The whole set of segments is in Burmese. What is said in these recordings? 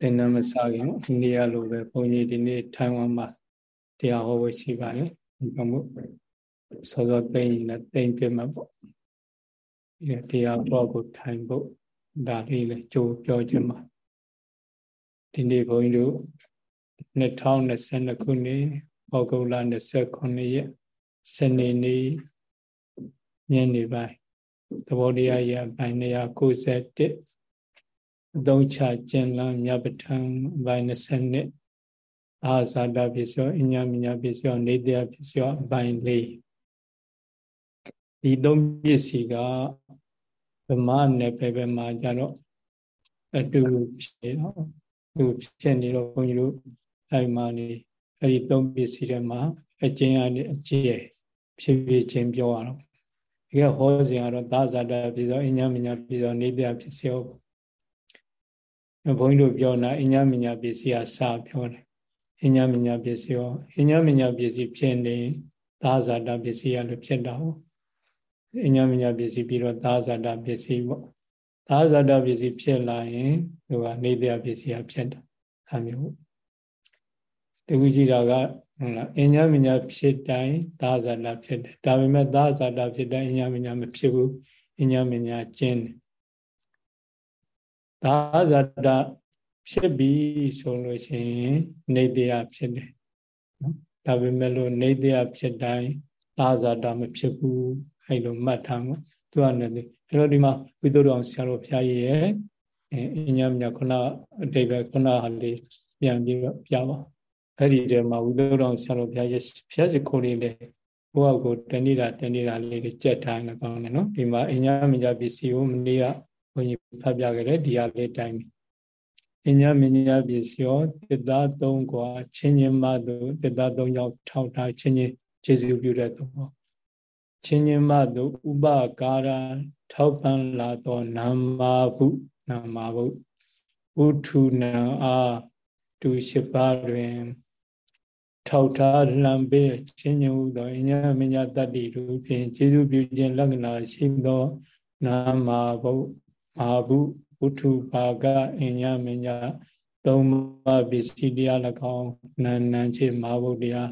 သင်္นานမစခင်အိန္ဒိယလိုပဲဘုန်းကြီးဒီနေ့ထိုင်ဝမ်မှာတရားဟောဖို့ရှိပါတယ်ဒီကမို့စောစောသိရင်လည်းသိပြမှာပေါ့ဒီတရားတော်ကိုထိုင်ဖို့ဒါလေးလည်းကြိုးပြောခြင်းပါဒီနေ့ဘုန်းကြီးတို့2022ခုနှစ်ဩဂုတ်လ29ရက်စနေနေ့ညနေပိုင်းသဘောတရားရပိုင်း291 အသုံးချကျင်လန်းမြပဋ္ဌာန်းဘိုင်း20နှစ်အာဇာတပစ္စယောအညာမညာပစ္စယောနေတရားပစ္စယောအပိုင်း၄ဒီသုံးပစ္စည်းကဗမာနယ်ပယ်ပဲမှာကြတော့အတူဖြစ်တော့သူဖြစ်နေတော့ဘုန်းကြီးတို့အဲ့မှာနေအဲ့ဒီသုံးပစ္စည်းတွေမှာအကျဉ်းအအကျဲဖြစ်ဖြစ်ချင်းပြောရတော့ဒီကဟောစဉ်ကတော့သာဇာတပစ္စယောအညာမညာပစ္စယောနေတရားပစ္စယော ဘုန်းကြီးတို့ပြောတာအညာမညာပစ္စည်းကစပြောတယ်အညာမညာပစ္စည်းရောအညာမညာပစ္စည်းဖြစ်နေသာဇာတပစ္စည်းရလို့ဖြစ်တာဟုတ်အညာမညာပစ္စည်းပြီးတော့သာဇာတပစ္စည်းပေါ့သာဇာတပစ္စည်းဖြစ်လာရင်သူကနေတရားပစ္စည်းကဖြစ်တာအဲမျိုးတခုကြည့်တာကဟုတ်လားအညာမညာဖြစ်တိုင်းသာဇာတဖြစ်တယ်ဒါပေမဲ့သာဇာတဖြစ်တိုင်းအညာမညာမဖြစ်ဘူးအညာမညာကျင်းတယ် ဒါဇာတဖြစ်ပြီဆိုလို့ရှိရင်နေတရားဖြစ်တယ်နော်ဒါပေမဲ့လို့နေတရားဖြစ်တိုင်းသာဇာတမဖြစ်ဘူးအဲ့လိုမှတ်ထားမှာသူကလည်းအဲ့တော့ဒီမှာဝိသုဒ္ဓအောင်ဆရာတော်ဘုရားကြီးရဲ့အညမြခုနအတိတ်ပဲခုနဟာလေးပြန်ပြီးတော့ပြပါအဲ့ဒီတည်းမှာဝိသုဒ္ဓအောင်ဆရာတော်ဘုရားရဲ့ဘုရားရှိခိုးလေးလေဘုရားကိုတဏိတာတဏိတာလေးတွေကြက်ထားနေကောင်းတယ်နော်ဒီမှာအညမြပစ္စည်းကိုမနေ့ကဘု န်းကြီးဖတ်ပြခဲ့တယ်ဒီဟာလေးတိုင်းအညာမညာပစ္စယောတတသုံးကွာချင်းချင်းမသူတတသုံးယောက်ထောက်ထားချင်းချင်းခြေစုပြုတဲ့သဘောချင်းချင်းမသူဥပကာရထောက်ပံလာသောနာမဘုနာမဘုဥထုနံအားတူရှိပါတွင်ထောက်ထားလံပေးချင်းညူသောအညာမညာတတ္တိတို့ဖြင့်ခြေစုပြုခြင်းလက္ခဏာရှိသောနာမဘု အာဘုဝုထုဘာကအင်ညာမညာသုံးပါးပစ္စည်းတရား၎င်းနာနံချေမာဘုတရား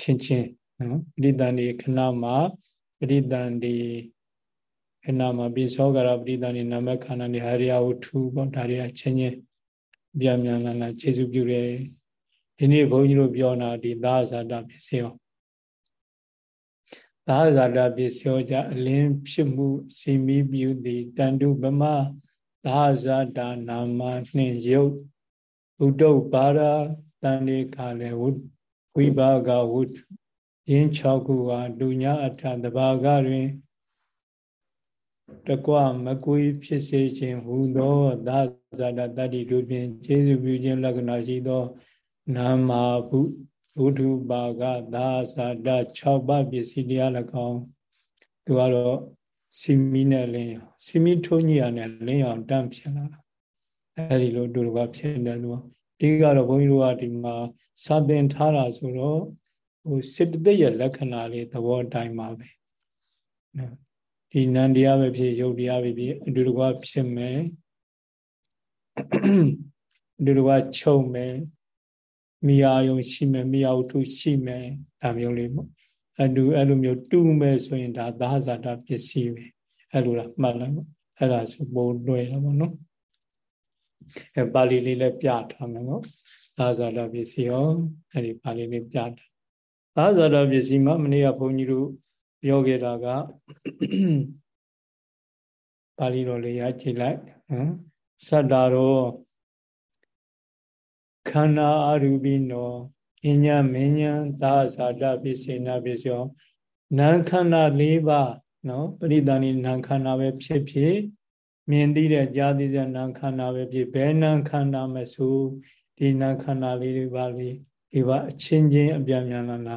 ချင်းချင်းနော်ပရိသန္တိခဏမှာပရိသန္တိခဏမှာပိသောကရပရိသန္တိနာမခန္ဓာနေဟရိယဝုထုပေါ့ဒါတွေကချင်းချင်းပြန်ပြန်လာလာခြေစုပ်ပြုတယ်ဒီနေ့ဘုန်းကြီးတို့ပြောတာဒီသာဇာတပစ္စည်းရော သာဇာတပစ္စယောကြအလင်းဖြစ်မှုရှိမိပြုသည်တန်တုပမသာဇာတနာမနှင့်ယုတ်ဘုဒ္ဓဘာရာတန်လေခါလေဝိဘာဂဝုယင်း6ခုဟာဒုညာအထတဘာကတွင်တကွမကွေးဖြစ်စေခြင်းဟူသောသာဇာတတတ္တိတို့ဖြင့်ခြေစုပြုခြင်းလက္ခဏာရှိသောနာမဘု ဘုဒ္ဓဘာဂသာသာတ6ပါးပစ္စည်းတရား၎င်းသူကတော့စီမီနဲ့လင်းရောစီမီထုံးကြီးရနဲ့လင်းရောတန့်ဖြစ်လာတာအဲဒီလိုဒုရကဖြစ်တယ်လို့ဒီကတော့ဘုန်းကြီးတို့ကဒီမှာစာသင်ထားတာဆိုတော့ဟိုစေတသိက်ရဲ့လက္ခဏာလေးသဘောတိုင်းပါပဲနော်ဒီနန္တရားပဲဖြစ်ရုပ်တရားပဲဖြစ်အတူတကွဖြစ်မယ်အတူတကွချုပ်မယ် မိယာယုံရှိမယ်မိယာဝတ္ထုရှိမယ်ဒါမျိုးလေးပေါ့အတူအဲ့လိုမျိုးတူမယ်ဆိုရင်ဒါသာဇာတာပစ္စည်းပဲအဲ့လိုလားမှတ်လိုက်ပေါ့အဲ့ဒါဆိုပို့လွယ်တော့ပေါ့နော်အဲပါဠိလေးလည်းပြထားမယ်ပေါ့သာဇာတာပစ္စည်းရောအဲ့ဒီပါဠိလေးပြထားသာဇာတာပစ္စည်းမှာမနေ့ကဘုန်းကြီးတို့ပြောခဲ့တာကပါဠိတော်လေးရကြည့်လိုက်ဟမ်စတ္တာရော ခန္ဓာအရူပိနောအညမဉ္ဇံသာဇာတပိစေနာပိစယောနာခန္ဓာ၄ပါးနော်ပရိသဏိနာခန္ဓာပဲဖြစ်ဖြစ်မြင်သိတဲ့ကြားသိတဲ့နာခန္ဓာပဲဖြစ်ဘယ်နာခန္ဓာမဆိုဒီနာခန္ဓာလေးတွေပါလေဒီပါအချင်းချင်းအပြန်ပြန်လာလာ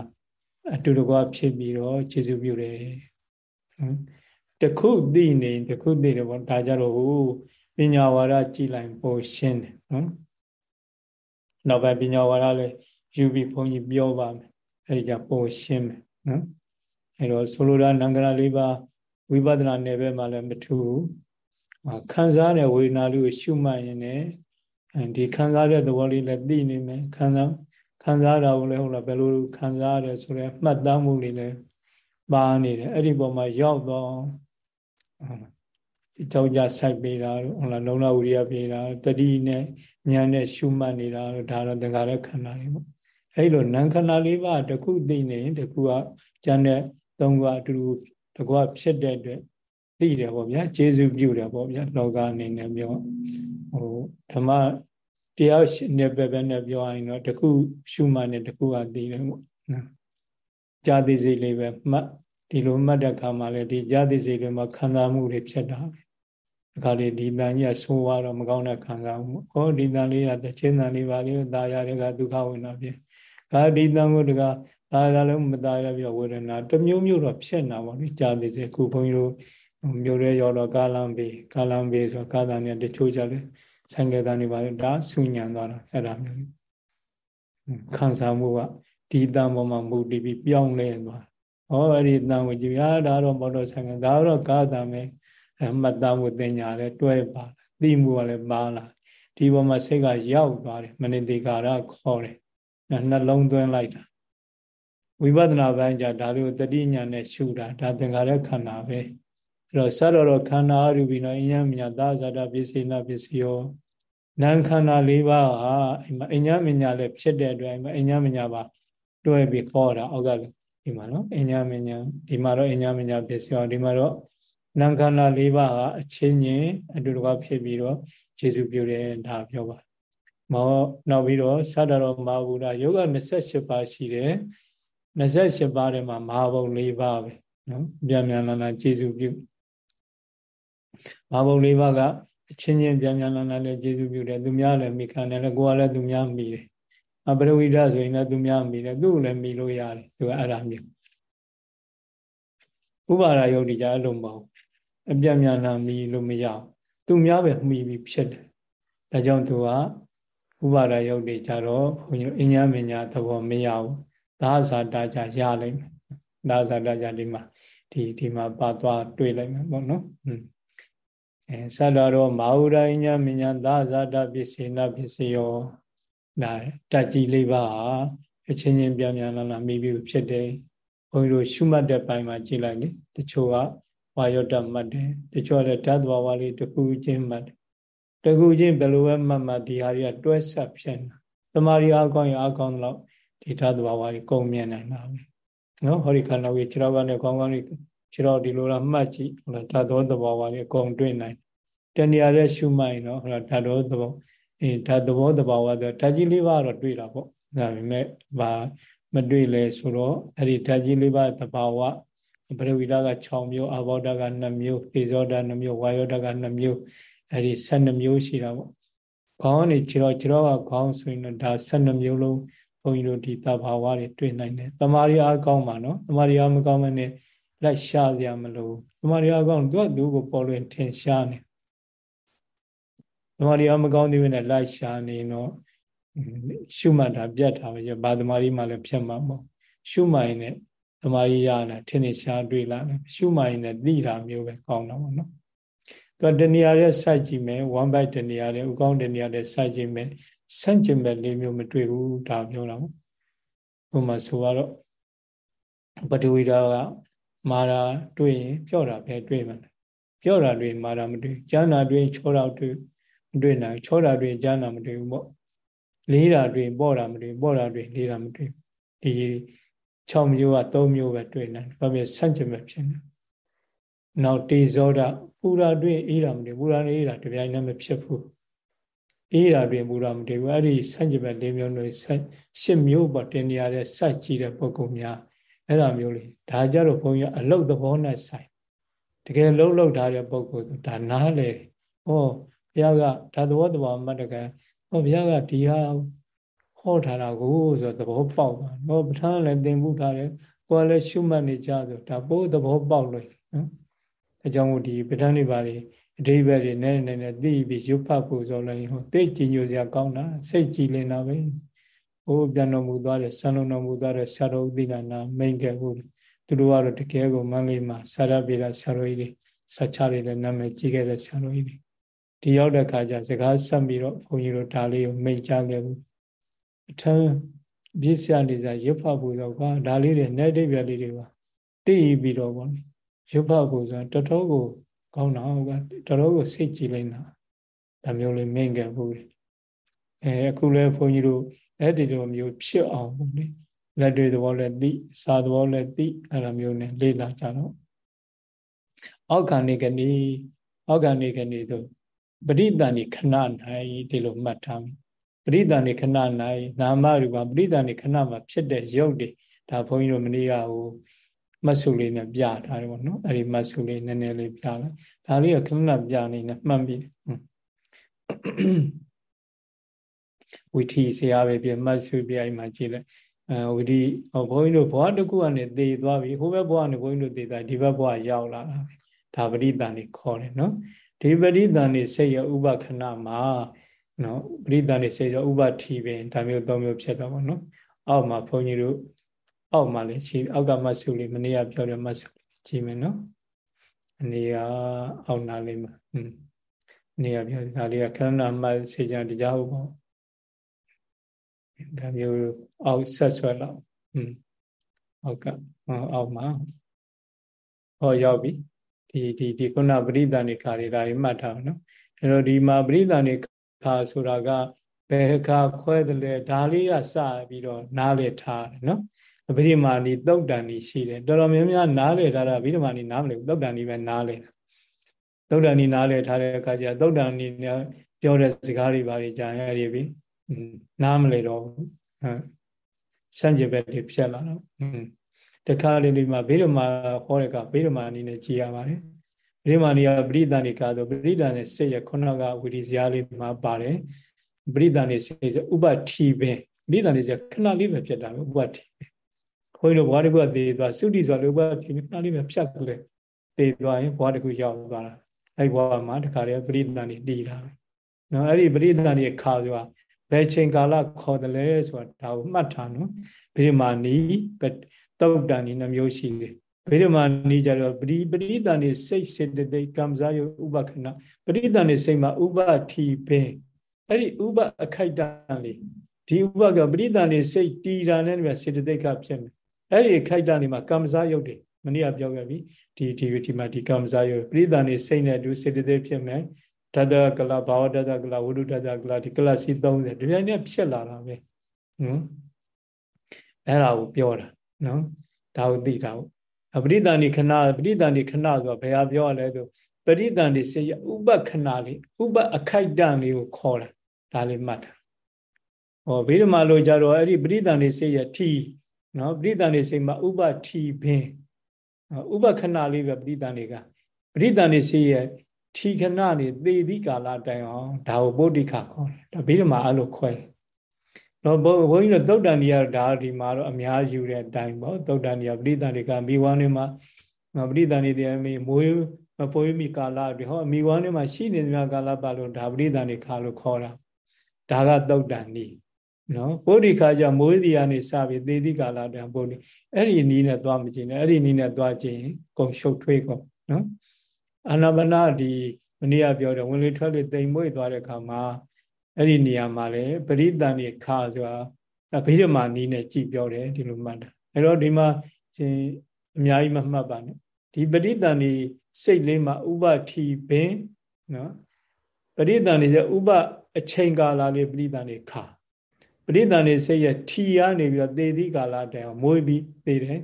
အတူတကွဖြစ်ပြီးတော့ခြေစုပ်ပြုတယ်တခုသိနေတခုသိတယ်ပေါ့ဒါကြတော့ဟိုပညာဝါဒကြည်လိုက်ပိုရှင်းတယ်နော် နောက်ပိုင်းပညာဝါဒလည်းယူပြီးဘုန်းကြီးပြောပါမယ်အဲဒီကြပိုရှင်းမယ်နော်အဲတော့ဆိုလိုတာနံကရာလေးပါဝိပဿနာနယ်ဘက်မှာလည်းမထူးခံစားတဲ့ဝေဒနာလေးကိုရှုမှတ်ရင်လည်းဒီခံစားတဲ့သဘောလေးလည်းသိနေမယ်ခံစားခံစားတာကိုလည်းဟုတ်လားဘယ်လိုခံစားရတယ်ဆိုရဲမှတ်သားမှုလေးလည်းပါနေတယ်အဲ့ဒီပုံမှာရောက်တော့ ကြောက်ကြဆိုင်ပေးတာဟုတ်လားလုံလဝိရိယပေးတာတတိနဲ့ဉာဏ်နဲ့ရှုမှတ်နေတာဒါတော့သင်္ခါရခန္ဓာတွေပေါ့အဲ့လိုနံခန္ဓာလေးပါတခုသိနေတခုကကျန်တဲ့သုံးခုအတူတူတကွဖြစ်တဲ့အတွက်သိတယ်ပေါ့ဗျာကျေစုပြုတယ်ပေါ့ဗျာလောကအနေနဲ့ပြောဟိုဓမ္မတရားနဲ့ပဲပဲနဲ့ပြောရင်တော့တခုရှုမှတ်နေတခုကသိတယ်ပေါ့နော်ကြာသိစိတ်လေးပဲမှတ်ဒီလိုမှတ်တဲ့အခါမှာလေဒီကြာသိစိတ်တွေမှာခံစားမှုတွေဖြစ်တာပဲအ ခါလေးဒီတန်ကြီးကဆိုးသွားတော့မကောင်းတဲ့ခံစားမှု။ဩဒီတန်လေးကတချင်းတန်လေးပါလေးသာရတဲ့ကဒုက္ခဝေဒနာဖြစ်။ဒါဒီတန်ကိုတကသာရလည်းမသာရပြီးဝေဒနာတမျိုးမျိုးတော့ဖြစ်နေတာပေါ့လေကြာသိစေခုဘုန်းကြီးတို့မျိုးရဲရောတော့ကာလံဘေးကာလံဘေးဆိုကာသန်နဲ့တချို့ကြလေဆိုင်ကယ်တန်တွေပါဒါဆူညံသွားတာအဲ့ဒါမျိုးခံစားမှုကဒီတန်ပေါ်မှာမူတည်ပြီးပြောင်းလဲသွား။ဩအဲ့ဒီတန်ကိုကြည့်ရဒါတော့ဘောတော့ဆိုင်ကဒါတော့ကာသန်ပဲ အမှတ်သားမှုတင်ညာလည်းတွဲပါလာသိမှုကလည်းပါလာဒီပေါ်မှာစိတ်ကရောက်သွားတယ်မနိတိကာရခေါ်တယ်နှလုံးသွင်းလိုက်တာဝိပဿနာပိုင်းじゃဒါလိုတတိညာနဲ့ရှုတာဒါသင်္ခါရခန္ဓာပဲအဲ့တော့စတော်တော်ခန္ဓာရူပြီးတော့အញ្ញမညာသာဇာတာပစ္စည်းနာပစ္စည်းရောနာမ်ခန္ဓာ၄ပါးဟာအိမ်မှာအញ្ញမညာလည်းဖြစ်တဲ့အတွက်အိမ်မှာအញ្ញမညာပါတွဲပြီးခေါ်တာအောက်ကလည်းဒီမှာနော်အញ្ញမညာဒီမှာတော့အញ្ញမညာပစ္စည်းရောဒီမှာတော့ နာမ်ခန္ဓာ၄ပါးဟာအချင်းချင်းအတူတကွဖြစ်ပြီးတော့ခြေစုပြုတယ်ဒါပြောပါမောနောက်ပြီးတော့သတ္တရောမဟာဗုဒ္ဓယောဂ28ပါးရှိတယ်28ပါးထဲမှာမဟာဘုံ၄ပါးပဲနော်ပြန်ပြန်လာလာခြေစုပြုမဟာဘုံ၄ပါးကအချင်းချင်းပြန်ပြန်လာလာလည်းခြေစုပြုတယ်သူများလည်းမိခံတယ်လည်းကိုယ်ကလည်းသူများမိတယ်အပရဝိဒဆိုရင်လည်းသူများမိတယ်သူ့ကိုလည်းမိလို့ရတယ်သူကအဲ့ဒါမျိုးဥပါဒယုတ်ဒီကြအဲ့လိုမဟုတ် အပြတ်များနာမီလို့မရဘူးသူများပဲမှီပြီးဖြစ်တယ်ဒါကြောင့်သူကဥပါဒယုတ်တွေကြတော့ဘုန်းကြီးအညာမညာသဘောမရဘူးဒါဇာတာကြရလိမ့်မယ်ဒါဇာတာကြဒီမှာဒီဒီမှာပါသွားတွေ့လိုက်မယ်ပေါ့နော်အဲဆတ္တရော မာဟုရအညာမညာဒါဇာတာပစ္စေနာပစ္စယောဒါတက်ကြီးလေးပါဟာအချင်းချင်းပြန်ပြန်လာလာမိပြီးဖြစ်တယ်ဘုန်းကြီးတို့ရှုမှတ်တဲ့ပိုင်းမှာကြည့်လိုက်လေတချို့က ဝါယောတမှတ်တယ်တချို့လည်းဓာတ်သဘာဝလေးတစ်ခုချင်းမှတ်တယ်တခုချင်းဘယ်လိုပဲမှတ်မှတ်ဒီဟာတွေကတွဲဆက်ဖြစ်နေသမာဓိအကောင်းရအကောင်းတော့ဒီဓာတ်သဘာဝတွေကုန်မြင်နိုင်တာပဲနော်ဟောဒီခန္ဓာကြီးခြေတော်ကနေကောင်းကောင်းလေးခြေတော်ဒီလိုလားမှတ်ကြည့်ဟိုလားဓာတ်သောသဘာဝတွေအကုန်တွေ့နိုင်တဏှာရဲ့ရှုမှတ်ရင်တော့ဟိုလားဓာတ်သောသဘောအဲဓာတ်သဘောသဘာဝဆိုဓာတ်ကြီးလေးပါတော့တွေ့တာပေါ့ဒါပေမဲ့ဘာမတွေ့လဲဆိုတော့အဲ့ဒီဓာတ်ကြီးလေးပါသဘာဝ ပရဝိဒက6မျိုးအဘောဓက2မျိုးပေဇောဓ2မျိုးဝါယောဓက2မျိုးအဲ့ဒီ12မျိုးရှိတာပေါ့ခေါင်းနေခြေတော်ခြေတော်ကခေါင်းဆိုရင်တော့ဒါ12မျိုးလုံးဘုန်းကြီးတို့ဒီသဘာဝတွေတွေ့နိုင်တယ်တမာရီအားကောင်းပါနော်တမာရီအားမကောင်းမနဲ့လိုက်ရှားစရာမလိုတမာရီအားကောင်းသူကသူ့ကိုပေါ်လွင်ထင်ရှားနေတမာရီအားမကောင်းသေးဘူးနဲ့လိုက်ရှားနေတော့ရှုမှတ်တာပြတ်တာပဲဘာတမာရီမှလည်းဖြစ်မှာမဟုတ်ရှုမှတ်ရင် ဓမ္မကြီးရလာထင်နေရှားတွေ့လာတယ်ရှုမှရင်လည်းသိတာမျိုးပဲကောင်းတော့ဗောနော်သူကတဏှာရဲ့စိုက်ကြည့်မယ် one byte တဏှာရဲ့ဥကောင်းတဏှာရဲ့စိုက်ကြည့်မယ်ဆန့်ကျင်ဘက်လေးမျိုးမတွေ့ဘူးဒါပြောတာပေါ့ဟိုမှာဆိုတော့ပတဝီရာကမာရာတွေ့ရင်ပြော့တာပဲတွေ့မှာပြော့တာတွေ့မာရာမတွေ့ကျမ်းနာတွေ့ချောတာတွေ့မတွေ့နိုင်ချောတာတွေ့ကျမ်းနာမတွေ့ဘူးပေါ့လေးတာတွေ့ပေါ့တာမတွေ့ပေါ့တာတွေ့လေးတာမတွေ့ဒီ 6မျိုးက3မျိုးပဲတွေ့နိုင်ဘာဖြစ်ဆန့်ကျင်ဘက်ဖြစ်နေနောက်တေဇောဒပူရာတွင်အေးတာမတွေ့ပူရာနဲ့အေးတာတပြိုင်တည်းမဖြစ်ဘူးအေးတာတွင်ပူရာမတွေ့ဘူးအဲ့ဒီဆန့်ကျင်ဘက်၄မျိုးတွေရှစ်မျိုးပေါ့တင်နေရတဲ့စိုက်ကြည့်တဲ့ပုဂ္ဂိုလ်များအဲ့ဒါမျိုးလေးဒါကြတော့ဘုန်းကြီးအလုတ်သဘောနဲ့ဆိုင်တကယ်လုံးလုံးထားတဲ့ပုဂ္ဂိုလ်ဆိုဒါနားလေဟောဘုရားကဒါသဘောတဘာမှတ်တကယ်ဟောဘုရားကဒီဟာ ဟောထားတာကိုဆိုသဘောပေါက်သွား။ဟောပဋ္ဌာန်းလည်းသင်မှုထားတယ်။ကိုယ်လည်းရှုမှတ်နေကြဆိုဒါပို့သဘောပေါက်လို့နော်။အကြောင်းကိုဒီပဋ္ဌာန်းတွေပါလေအဓိပ္ပာယ်တွေနဲ့နဲ့နဲ့သိပြီးရုပ်ဖတ်ဖို့ဆိုလည်းဟောသိကြည်ညိုစရာကောင်းတာစိတ်ကြည်လင်တာပဲ။ဟိုပြန်တော်မူသွားတဲ့ဆံလုံးတော်မူသွားတဲ့ဆရာတော်ဥဒိနာနာမိန်ခဲ့ဖို့သူတို့ကတော့တကယ်ကိုမန္တလေးမှာဆရာပြေတာဆရာတော်ကြီးတွေဆက်ချတွေလည်းနာမည်ကြီးခဲ့တဲ့ဆရာတော်ကြီးတွေဒီရောက်တဲ့ခါကျစကားဆက်ပြီးတော့ဘုန်းကြီးတို့ဒါလေးကိုမိတ်ကြခဲ့ဘူး အထမ်းပြည့်စရနေစားရွတ်ဖတ်ဖို့တော့ကွာဒါလေးတွေနဲ့တိပြလေးတွေပါတည်ပြီးတော့ဗောရွတ်ဖတ်ဖို့ဆိုတော့တော်တော်ကိုကောင်းတော့ကတော်တော်ကိုစိတ်ကြည်လိုက်တာဒါမျိုးလေးမိန်ခဲ့ဘူးအဲအခုလဲဘုန်းကြီးတို့အဲ့ဒီလိုမျိုးဖြစ်အောင်ပေါ့လေလက်တွေသဘောလည်းသိစာသဘောလည်းသိအဲ့လိုမျိုးနဲ့လေ့လာကြတော့အောက်ခံနေကနေအောက်ခံနေကနေဆိုပရိသန်ဒီခဏ၌ဒီလိုမှတ်ထားမယ် ပရိသန်ဒီခဏ၌နာမရူပပရိသန်ဒီခဏမှာဖြစ်တဲ့ရုပ်တွေဒါဘုန်းကြီးတို့မနေ့ကဟိုမတ်စုလေးနဲ့ပြထားတယ်ပေါ့နော်အဲ့ဒီမတ်စုလေးနည်းနည်းလေးပြလိုက်ဒါလေးကခဏပြနေနဲ့မှတ်ပြီးဝီထီဆရာပဲပြမတ်စုပြအိမ်မှာကြည့်လိုက်အဲဝီထီဘုန်းကြီးတို့ဘဝတစ်ခုကနေသေသွားပြီဟိုဘက်ဘဝကနေဘုန်းကြီးတို့သေသွားဒီဘက်ဘဝရောက်လာတာပဲဒါပရိသန်လေးခေါ်တယ်နော်ဒီပရိသန်နေစိတ်ရဥပခဏမှာ နော်ပရိသန်နေစိတ်ရဥပထီပင်ဒါမျိုးသုံးမျိုးဖြစ်တော့ဗောနော်အောက်မှာဘုန်းကြီးတို့အောက်မှာလည်းရှိအောက်ကမတ်စုလေးမနေ့ကပြောတဲ့မတ်စုလေးကြည့်မယ်နော်အနေကအောက်နာလေးမှာอืมနေရပြောဒါလေးကခဏမတ်စေချာတရားဟုတ်ပေါ့ဒါမျိုးအောက်ဆက်ဆွဲတော့อืมအောက်ကအောက်မှာဟောရောက်ပြီဒီဒီဒီခုနပရိသဏိခါတွေဒါတွေမှတ်ထားအောင်နော်အဲတော့ဒီမှာပရိသဏိခါ ဆိုတာကဘယ်ခါခွဲတယ်လဲဒါလေးကစပြီးတော့နားလေထားတယ်နော်ဗိဓမာနီသုတ်တန်နီရှိတယ်တော်တော်များများနားလေထားတာဗိဓမာနီနားမလဲသုတ်တန်နီပဲနားလေသုတ်တန်နီနားလေထားတဲ့အခါကျသုတ်တန်နီနဲ့ပြောတဲ့စကားတွေပါတွေကြာရရပြီနားမလဲတော့ဘူးဆန့်ကျင်ဘက်တွေဖြစ်လာတော့တခါလေးလေးမှာဗေဒမာဟောတဲ့ကဗေဒမာအနေနဲ့ကြည်ရပါတယ် ဗေဒမာနီကပရိသန်နေကားဆိုပရိသန်နဲ့စိတ်ရခုနကဝီဒီဇာလေးမှာပါတယ်ပရိသန်နေစိတ်ဆိုဥပတိပင်ပရိသန်နေစိတ်ခဏလေးပဲဖြစ်တာပဲဥပတိပင်ခွင်းတို့ဘွားတကူကသေးသွားသုတိဆိုလို့ဥပတိပင်ခဏလေးပဲဖြတ်ကြလေသေးသွားရင်ဘွားတကူရောက်သွားတာအဲ့ဘွားမှာတခါလေးပရိသန်နေတည်တာပဲနော်အဲ့ဒီပရိသန်နေခါဆိုတာဘယ်ချိန်ကာလခေါ်တယ်လဲဆိုတာဒါကိုမှတ်ထားနော်ဗေဒမာနီတုတ်တန်ဒီနှမျိုးရှိတယ် ဗေဒမာနီကြတော့ပရိပရိသန်နေစိတ်စေတသိက်ကံစားယဥပခဏပရိသန်နေစိတ်မှာဥပထီပင်အဲ့ဒီဥပအခိုက်တန်လေးဒီဥပကပရိသန်နေစိတ်တီတာနဲ့မြစေတသိက်ကဖြစ်မယ်အဲ့ဒီအခိုက်တန်လေးမှာကံစားယုတ်တယ်မနေ့ကပြောခဲ့ပြီဒီဒီဒီမှာဒီကံစားယုတ်ပရိသန်နေစိတ်နဲ့အတူစေတသိက်ဖြစ်မယ်တတကလဘာဝတတကလဝုဒ္ဓတတကလဒီကလစီ30ဒီပြန်နဲ့ဖြစ်လာတာပဲနော်အဲ့ဒါကိုပြောတာနော်ဒါကိုသိတာဟုတ် ပရိသန္တိခဏပရိသန္တိခဏဆိုတာဘယ်ဟာပြောရလဲဆိုပရိသန္တိစေရဥပခဏလေးဥပအခိုက်တန်လေးကိုခေါ်တာဒါလေးမှတ်တာဟောဗေဒမာလိုကြတော့အဲ့ဒီပရိသန္တိစေရထီနော်ပရိသန္တိစေမှာဥပထီပင်ဥပခဏလေးပဲပရိသန္တိကပရိသန္တိစေရထီခဏနေသေသည့်ကာလတိုင်အောင်ဒါကိုဗုဒ္ဓိခခေါ်တယ်ဒါဗေဒမာအဲ့လိုခွဲတယ် တော့ဘုန်းကြီးတို့သုတ်တန်ကြီးကဒါဒီမှာတော့အများယူတဲ့အတိုင်းပေါ့သုတ်တန်ကြီးကပရိသန်တွေကမိဝမ်းတွေမှာပရိသန်တွေတည်းမိမွေးမပွေးမိကာလတွေဟောမိဝမ်းတွေမှာရှိနေသမျှကာလပါလို့ဒါပရိသန်တွေခါလို့ခေါ်တာဒါကသုတ်တန်ကြီးနော်ဗုဒ္ဓခါကျမွေးစီကနေစပြီးသေတိကာလတန်ဗုဒ္ဓအဲ့ဒီနီးနဲ့သွားမကျင်နဲ့အဲ့ဒီနီးနဲ့သွားကျင်ကုံရှုပ်ထွေးကုန်နော်အာနာပါနဒီမနေ့ကပြောတယ်ဝင်လေထွက်လေတိမ်မွေ့သွားတဲ့ခါမှာ အဲ့ဒီနေရာမှာလည်းပရိသန်နေခါဆိုတာဗိဓမာနီးနဲ့ကြည်ပြောတယ်ဒီလိုမှတ်တာအဲ့တော့ဒီမှာရှင်အများကြီးမမှတ်ပါနဲ့ဒီပရိသန်နေစိတ်လေးမှာဥပထီပင်နော်ပရိသန်နေဆိုဥပအချိန်ကာလလေးပရိသန်နေခါပရိသန်နေစိတ်ရထီရနေပြီးတော့သေသီကာလတိုင်အောင်မွေးပြီးသေတယ်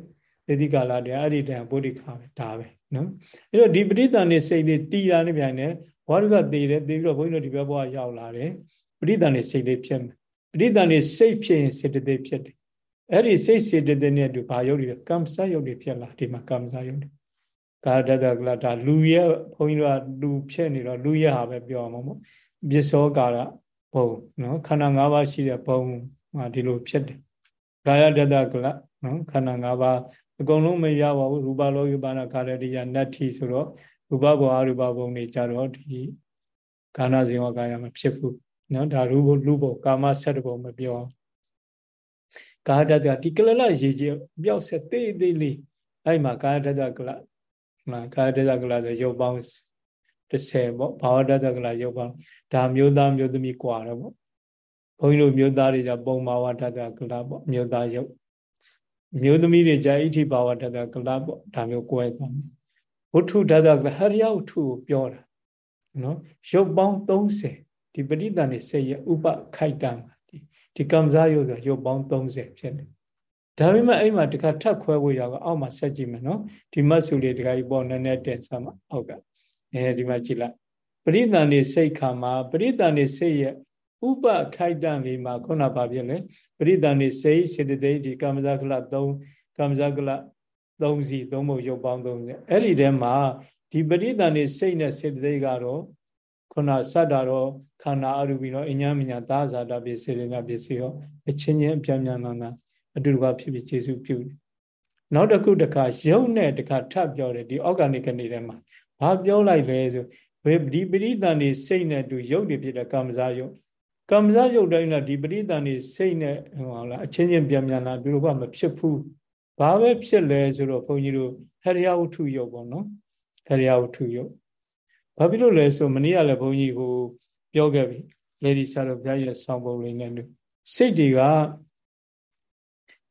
သေသီကာလတိုင်အဲ့ဒီတိုင်ဗုဒ္ဓခါပဲဒါပဲနော်အဲ့တော့ဒီပရိသန်နေစိတ်လေးတီတာနေပြန်တယ်ဝါရုကသေတယ်သေပြီးတော့ဘုန်းကြီးတို့ဒီဘက်ဘဝရောက်လာတယ် ပရိသန်နေစိတ်လေးဖြစ်မယ်ပရိသန်နေစိတ်ဖြစ်ရင်စေတသိက်ဖြစ်တယ်အဲ့ဒီစိတ်စေတသိက်နဲ့တူဘာယုတ်တွေကမ္မစယုတ်တွေဖြစ်လာဒီမှာကမ္မစယုတ်တွေကာဒတကလဒါလူရဲ့ဘုန်းကြီးတို့ကလူဖြစ်နေတော့လူရဲ့ဟာပဲပြောအောင်ပေါ့ပစ္စောကာရဘုံနော်ခန္ဓာ၅ပါးရှိတဲ့ဘုံဟာဒီလိုဖြစ်တယ်ကာယတတကလနော်ခန္ဓာ၅ပါးအကုန်လုံးမရပါဘူးရူပလောကိပါဏကာရတိယနတ္ထိဆိုတော့ရူပဘောအရူပဘုံတွေကြတော့ဒီကာဏဇင်ဝကာယမဖြစ်ဘူး နော်ဒါရူလူဘုံကာမဆက်တဘုံမပြောကာယတတဒီကလလရေကြီးပျောက်ဆက်သေးသေးလေးအဲ့မှာကာယတတကလမှာကာယတတကလဆိုရုပ်ပေါင်း 30ပေါ့ဘာဝတ္တကလရုပ်ပေါင်းဒါမျိုးသားမျိုးသမီးกว่าတော့ပေါ့ဘုန်းကြီးတို့မျိုးသားတွေじゃပုံဘာဝတ္တကလပေါ့မျိုးသားရုပ်မျိုးသမီးတွေじゃဣတိဘာဝတ္တကလပေါ့ဒါမျိုးကွဲသွားမယ်ဝဋ္ထုတ္တကလဟရိယဝဋ္ထုကိုပြောတာနော်ရုပ်ပေါင်း30 ဒီပဋိသန္ဓေစိတ်ရဲ့ဥပခိုက်တံဒီဒီကံစားရုပ်ဆိုရုပ်ပေါင်း30ဖြစ်တယ်ဒါပေမဲ့အဲ့မှာတခါထပ်ခွဲဖို့ရအောင်အောက်မှာဆက်ကြည့်မယ်နော်ဒီမတ်စုလေးတခါကြီးပေါ်နည်းနည်းတက်စမ်းအောက်ကအဲဒီမှာကြည့်လိုက်ပရိသန်နေစိတ်ခါမှာပရိသန်နေစိတ်ရဲ့ဥပခိုက်တံလေးမှာခုနပါပြလဲပရိသန်နေစိတ်စေတသိက်ဒီကာမဇဂလ3ကာမဇဂလ3စီ3ပုံရုပ်ပေါင်း30အဲ့ဒီထဲမှာဒီပရိသန်နေစိတ်နဲ့စေတသိက်ကတော့ ခုနစတ္တာတော့ခန္ဓာအရူပိတော့အញ្ញမညာသာဇာတာပစ္စည်းတွေကပစ္စည်းရောအချင်းချင်းအပြင်းပြင်းလာတာအတူတကွဖြစ်ဖြစ်ကျေစုပြုတယ်နောက်တစ်ခုတစ်ခါရုပ်နဲ့တစ်ခါထပ်ပြောတယ်ဒီ organic ကနေထဲမှာဘာပြောလိုက်လဲဆိုဘယ်ဒီပရိသန်နေစိတ်နဲ့တူရုပ်တွေဖြစ်တဲ့ကာမဇာယုတ်ကာမဇာယုတ်တိုင်းကဒီပရိသန်နေစိတ်နဲ့ဟောလားအချင်းချင်းပြန်ပြန်လာဒီလိုကမဖြစ်ဘူးဘာပဲဖြစ်လဲဆိုတော့ဘုန်းကြီးတို့ဟရိယဝတ္ထုယုတ်ပေါ့နော်ဟရိယဝတ္ထုယုတ် ဘာဖြစ်လို့လဲဆိုမနေ့ကလည်းဘုန်းကြီးကိုပြောခဲ့ပြီလေဒီဆရာတော်ဘုရားရဲ့ဆောင်းပုံလေးနဲ့စိတ်တွေက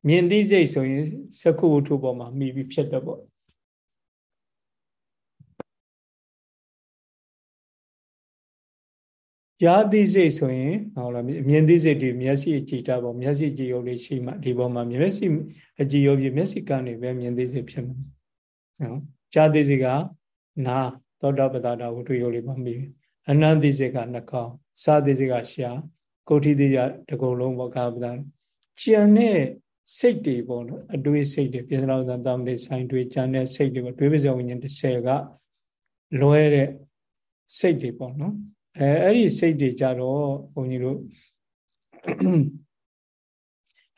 မြင်သိစိတ်ဆိုရင်စကုဝတ္ထုပေါ်မှာမိပြီးဖြစ်တယ်ပေါ့ရာသိစိတ်ဆိုရင်ဟုတ်လားမြင်သိစိတ်ဒီမျက်စိအကြည့်တာပေါ့မျက်စိကြည့်ရုပ်လေးရှိမှဒီပေါ်မှာမျက်စိအကြည့်ရုပ်ပြမျက်စိကနေပဲမြင်သိစိတ်ဖြစ်မှာနော်ကြားသိစိတ်ကနာ သောတာပတ္တာဝတ္ထုရုပ်လေးမှာမိအနန္တိစိတ်ကနှာခေါင်းစာသိစိတ်ကရှာကိုဋ္ဌိသိစိတ်တကုံလုံးပေါ့ကာပဒကျန်တဲ့စိတ်တွေပေါ့နော်အတွေးစိတ်တွေပြစ္ဆလောသံတမလေးဆိုင်တွေကြံတဲ့စိတ်တွေပေါ့တွေးပဇောဝိညာဉ်30ကလွဲတဲ့စိတ်တွေပေါ့နော်အဲအဲ့ဒီစိတ်တွေကြတော့ဘုန်းကြီးတို့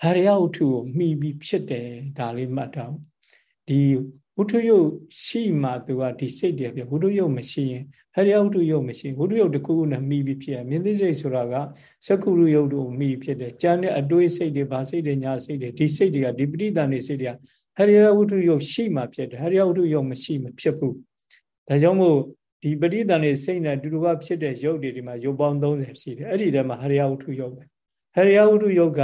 ဟရိယဝတ္ထုကိုမှီပြီးဖြစ်တယ်ဒါလေးမှတ်ထားဒီ ဝုထုယုတ်ရှိမှသူကဒီစိတ်တွေပြဝုထုယုတ်မရှိရင်ဟရိယဝုထုယုတ်မရှိဝုထုယုတ်တစ်ခုခုနဲ့မှီပြီးဖြစ်ရမြင်သိစိတ်ဆိုတာကစကုရုယုတ်တို့မှီဖြစ်တယ်ကြံတဲ့အတွေးစိတ်တွေဗာစိတ်တွေညာစိတ်တွေဒီစိတ်တွေကဒီပဋိသန္ဓေစိတ်တွေကဟရိယဝုထုယုတ်ရှိမှဖြစ်တယ်ဟရိယဝုထုယုတ်မရှိမဖြစ်ဘူးဒါကြောင့်မို့ဒီပဋိသန္ဓေစိတ်နဲ့တူတူကဖြစ်တဲ့ယုတ်တွေဒီမှာယုတ်ပေါင်း30ရှိတယ်အဲ့ဒီထဲမှာဟရိယဝုထုယုတ်ပဲဟရိယဝုထုယုတ်က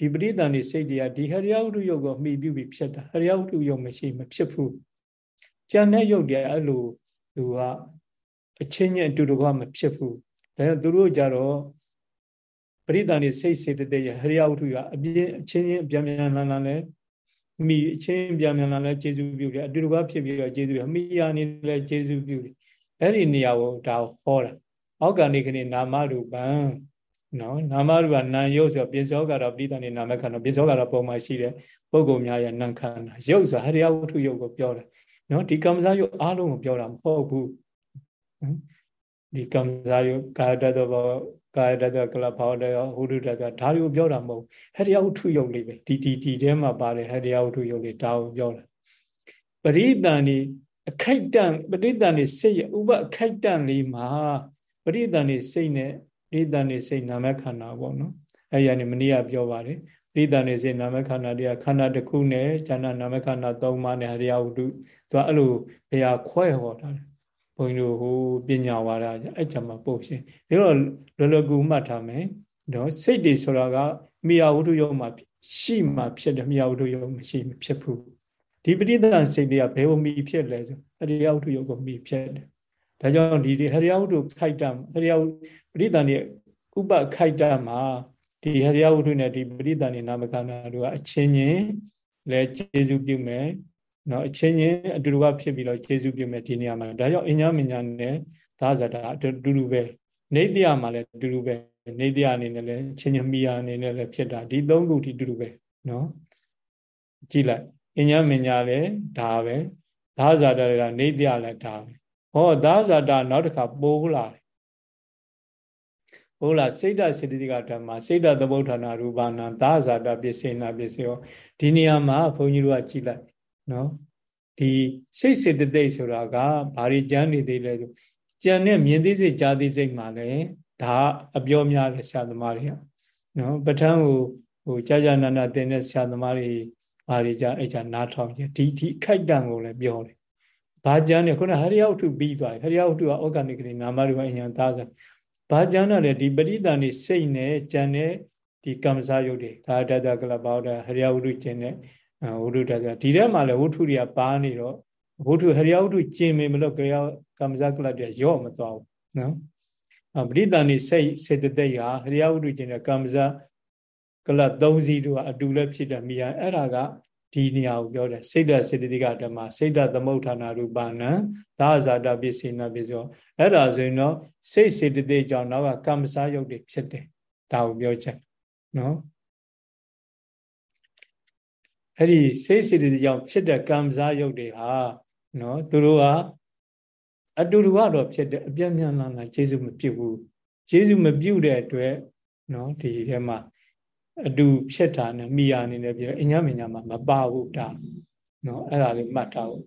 ဒီပဋိသန္ဓေစိတ်တွေကဒီဟရိယဝတ္ထုယုတ်ကိုမှီပြုပြီးဖြစ်တာဟရိယဝတ္ထုယုတ်မရှိမဖြစ်ဘူးကြံတဲ့ယုတ်တွေအဲ့လိုသူကအချင်းချင်းအတူတကွမဖြစ်ဘူးဒါကြောင့်သူတို့ကြတော့ပရိသန္ဓေစိတ်စေတသိက်ဟရိယဝတ္ထုကအပြင်းအချင်းချင်းအပြန်ပြန်လာလာလဲမိအချင်းပြန်ပြန်လာလဲကျေစုပြုတယ်အတူတကွဖြစ်ပြီးတော့ကျေစုပြုမိယာနေလဲကျေစုပြုတယ်အဲ့ဒီနေရာကိုဒါဟောတာအောက်ကနေကနေနာမရူပံ နော်နာမရူပနာယုတ်ဆိုပိစောကတော့ပိဋကနေနာမခန္ဓာပိစောကတော့ပုံမှန်ရှိတဲ့ပုဂ္ဂိုလ်များရဲ့နာခန္ဓာယုတ်ဆိုဟရိယဝတ္ထုယုတ်ကိုပြောတယ်နော်ဒီကမ္မဇယုတ်အားလုံးကိုပြောတာမဟုတ်ဘူးဒီကမ္မဇယုတ်ကာယတတဘောကာယတတကလဘောတယဟုဒုတတဒါတွေကိုပြောတာမဟုတ်ဟရိယဝတ္ထုယုတ်လေးပဲဒီဒီဒီထဲမှာပါတယ်ဟရိယဝတ္ထုယုတ်လေးဒါကိုပြောတာပရိသန်ဒီအခိုက်တန့်ပရိသန်ဒီစိတ်ရဥပအခိုက်တန့်လေးမှာပရိသန်ဒီစိတ်နဲ့ ပရိသန်နေစိတ်နာမခန္ဓာပေါ့နော်အဲ့ရနေမနေ့ကပြောပါတယ်ပရိသန်နေစိတ်နာမခန္ဓာတွေကခန္ဓာတစ်ခုနဲ့ဉာဏနာမခန္ဓာ၃ပါးနဲ့ဟရိယဝတ္ထုသူကအဲ့လိုဘယ်ဟာခွဲဟောတာလဲဘုန်းကြီးတို့ဟိုပညာဝါဒအဲ့ကြမှာပို့ရှင်ဒါတော့လောလောကူမှတ်ထားမယ်နော်စိတ်တွေဆိုတာကမိယာဝတ္ထုယုံမှာရှိမှဖြစ်တယ်မိယာဝတ္ထုယုံမရှိမဖြစ်ဘူးဒီပရိသန်စိတ်တွေကဘယ်လိုမိဖြစ်လဲဆိုဟရိယဝတ္ထုယုံကိုမိဖြစ်တယ် ဒါကြောင့်ဒီဟရိယဝတ္ထုခိုက်တဟရိယပရိသန်ရဲ့ဥပခိုက်တမှာဒီဟရိယဝတ္ထုနဲ့ဒီပရိသန်ရဲ့နာမခန္ဓာတို့ကအချင်းချင်းလဲကျေစုပြုမယ်နော်အချင်းချင်းအတူတူကဖြစ်ပြီးတော့ကျေစုပြုမယ်ဒီနေရာမှာဒါကြောင့်အညာမညာနဲ့သာဇတာအတူတူပဲနေတ္တရမှာလည်းအတူတူပဲနေတ္တရအနေနဲ့လည်းချင်းချင်းမိယာအနေနဲ့လည်းဖြစ်တာဒီသုံးခုဒီအတူတူပဲနော်ကြည့်လိုက်အညာမညာလည်းဒါပဲသာဇတာကနေတ္တရလည်းဒါပဲ ဟောသာဇာတာနောက်တစ်ခါပိုးလာတယ်ဟုတ်လားစိတ်ဓာတ်စေတသိကဓမ္မစိတ်ဓာတ်သမုဋ္ဌာနာရူပနာသာဇာတာပစ္စေနာပစ္စယောဒီနေရာမှာဘုန်းကြီးတို့ကကြည်လိုက်နော်ဒီစိတ်စေတသိက်ဆိုတာကဘာတွေကြမ်းနေသေးလဲဆိုကြံတဲ့မြင်သိစိတ်ကြားသိစိတ်မှာလည်းဒါအပြောများတယ်ဆရာသမားတွေကနော်ပဋ္ဌာန်းကိုဟိုကြာကြာနာနာသင်တဲ့ဆရာသမားတွေဘာတွေကြအဲ့ကြနားထောင်ကြဒီဒီခိုက်တံကိုလည်းပြောတယ် ဘာကျမ်းနဲ့ခုနဟရိယဝတ္ထုပြီးသွားပြီဟရိယဝတ္ထုကဩကာနိကရိနာမရူပအညာသားဆိုဘာကျမ်းနဲ့လေဒီပရိသန်နေစိတ်နဲ့ကျန်တဲ့ဒီကမ္မစာယုတ်တွေကာတတကလဘောဒဟရိယဝတ္ထုကျင်တဲ့ဝတ္ထုတကဒီထဲမှာလေဝတ္ထုတွေကပါနေတော့ဝတ္ထုဟရိယဝတ္ထုကျင်မေမလို့ကရကမ္မစာကလတ်တွေရော့မသွားဘူးနော်ပရိသန်နေစိတ်စေတသိက်ဟာဟရိယဝတ္ထုကျင်တဲ့ကမ္မစာကလတ်၃စီးတို့ကအတူလည်းဖြစ်တယ်မိယာအဲ့ဒါက ဒီနေရာကိုပြောတယ်စိတ်ဓာတ်စေတသိက်ကဓမ္မစိတ်ဓာတ်သမုဋ္ဌာနာရူပနာသာဇာတပစ္စေနာပစ္စောအဲ့ဒါဆိုရင်တော့စိတ်စေတသိက်ကြောင့်နောက်ကကမ္မစာယုတ်တွေဖြစ်တယ်ဒါကိုပြောချက်နော်အဲ့ဒီစိတ်စေတသိက်ကြောင့်ဖြစ်တဲ့ကမ္မစာယုတ်တွေဟာနော်သူတို့ကအတူတူကတော့ဖြစ်တယ်အပြည့်မြန်လာလာကျေစုမပြုတ်ဘူးကျေစုမပြုတ်တဲ့အတွက်နော်ဒီထဲမှာ အတူဖြစ်တာနဲ့မိယာအနေနဲ့ပြောအညမညာမှာမပါဘူးဒါနော်အဲ့ဒါလေးမှတ်ထားဖို့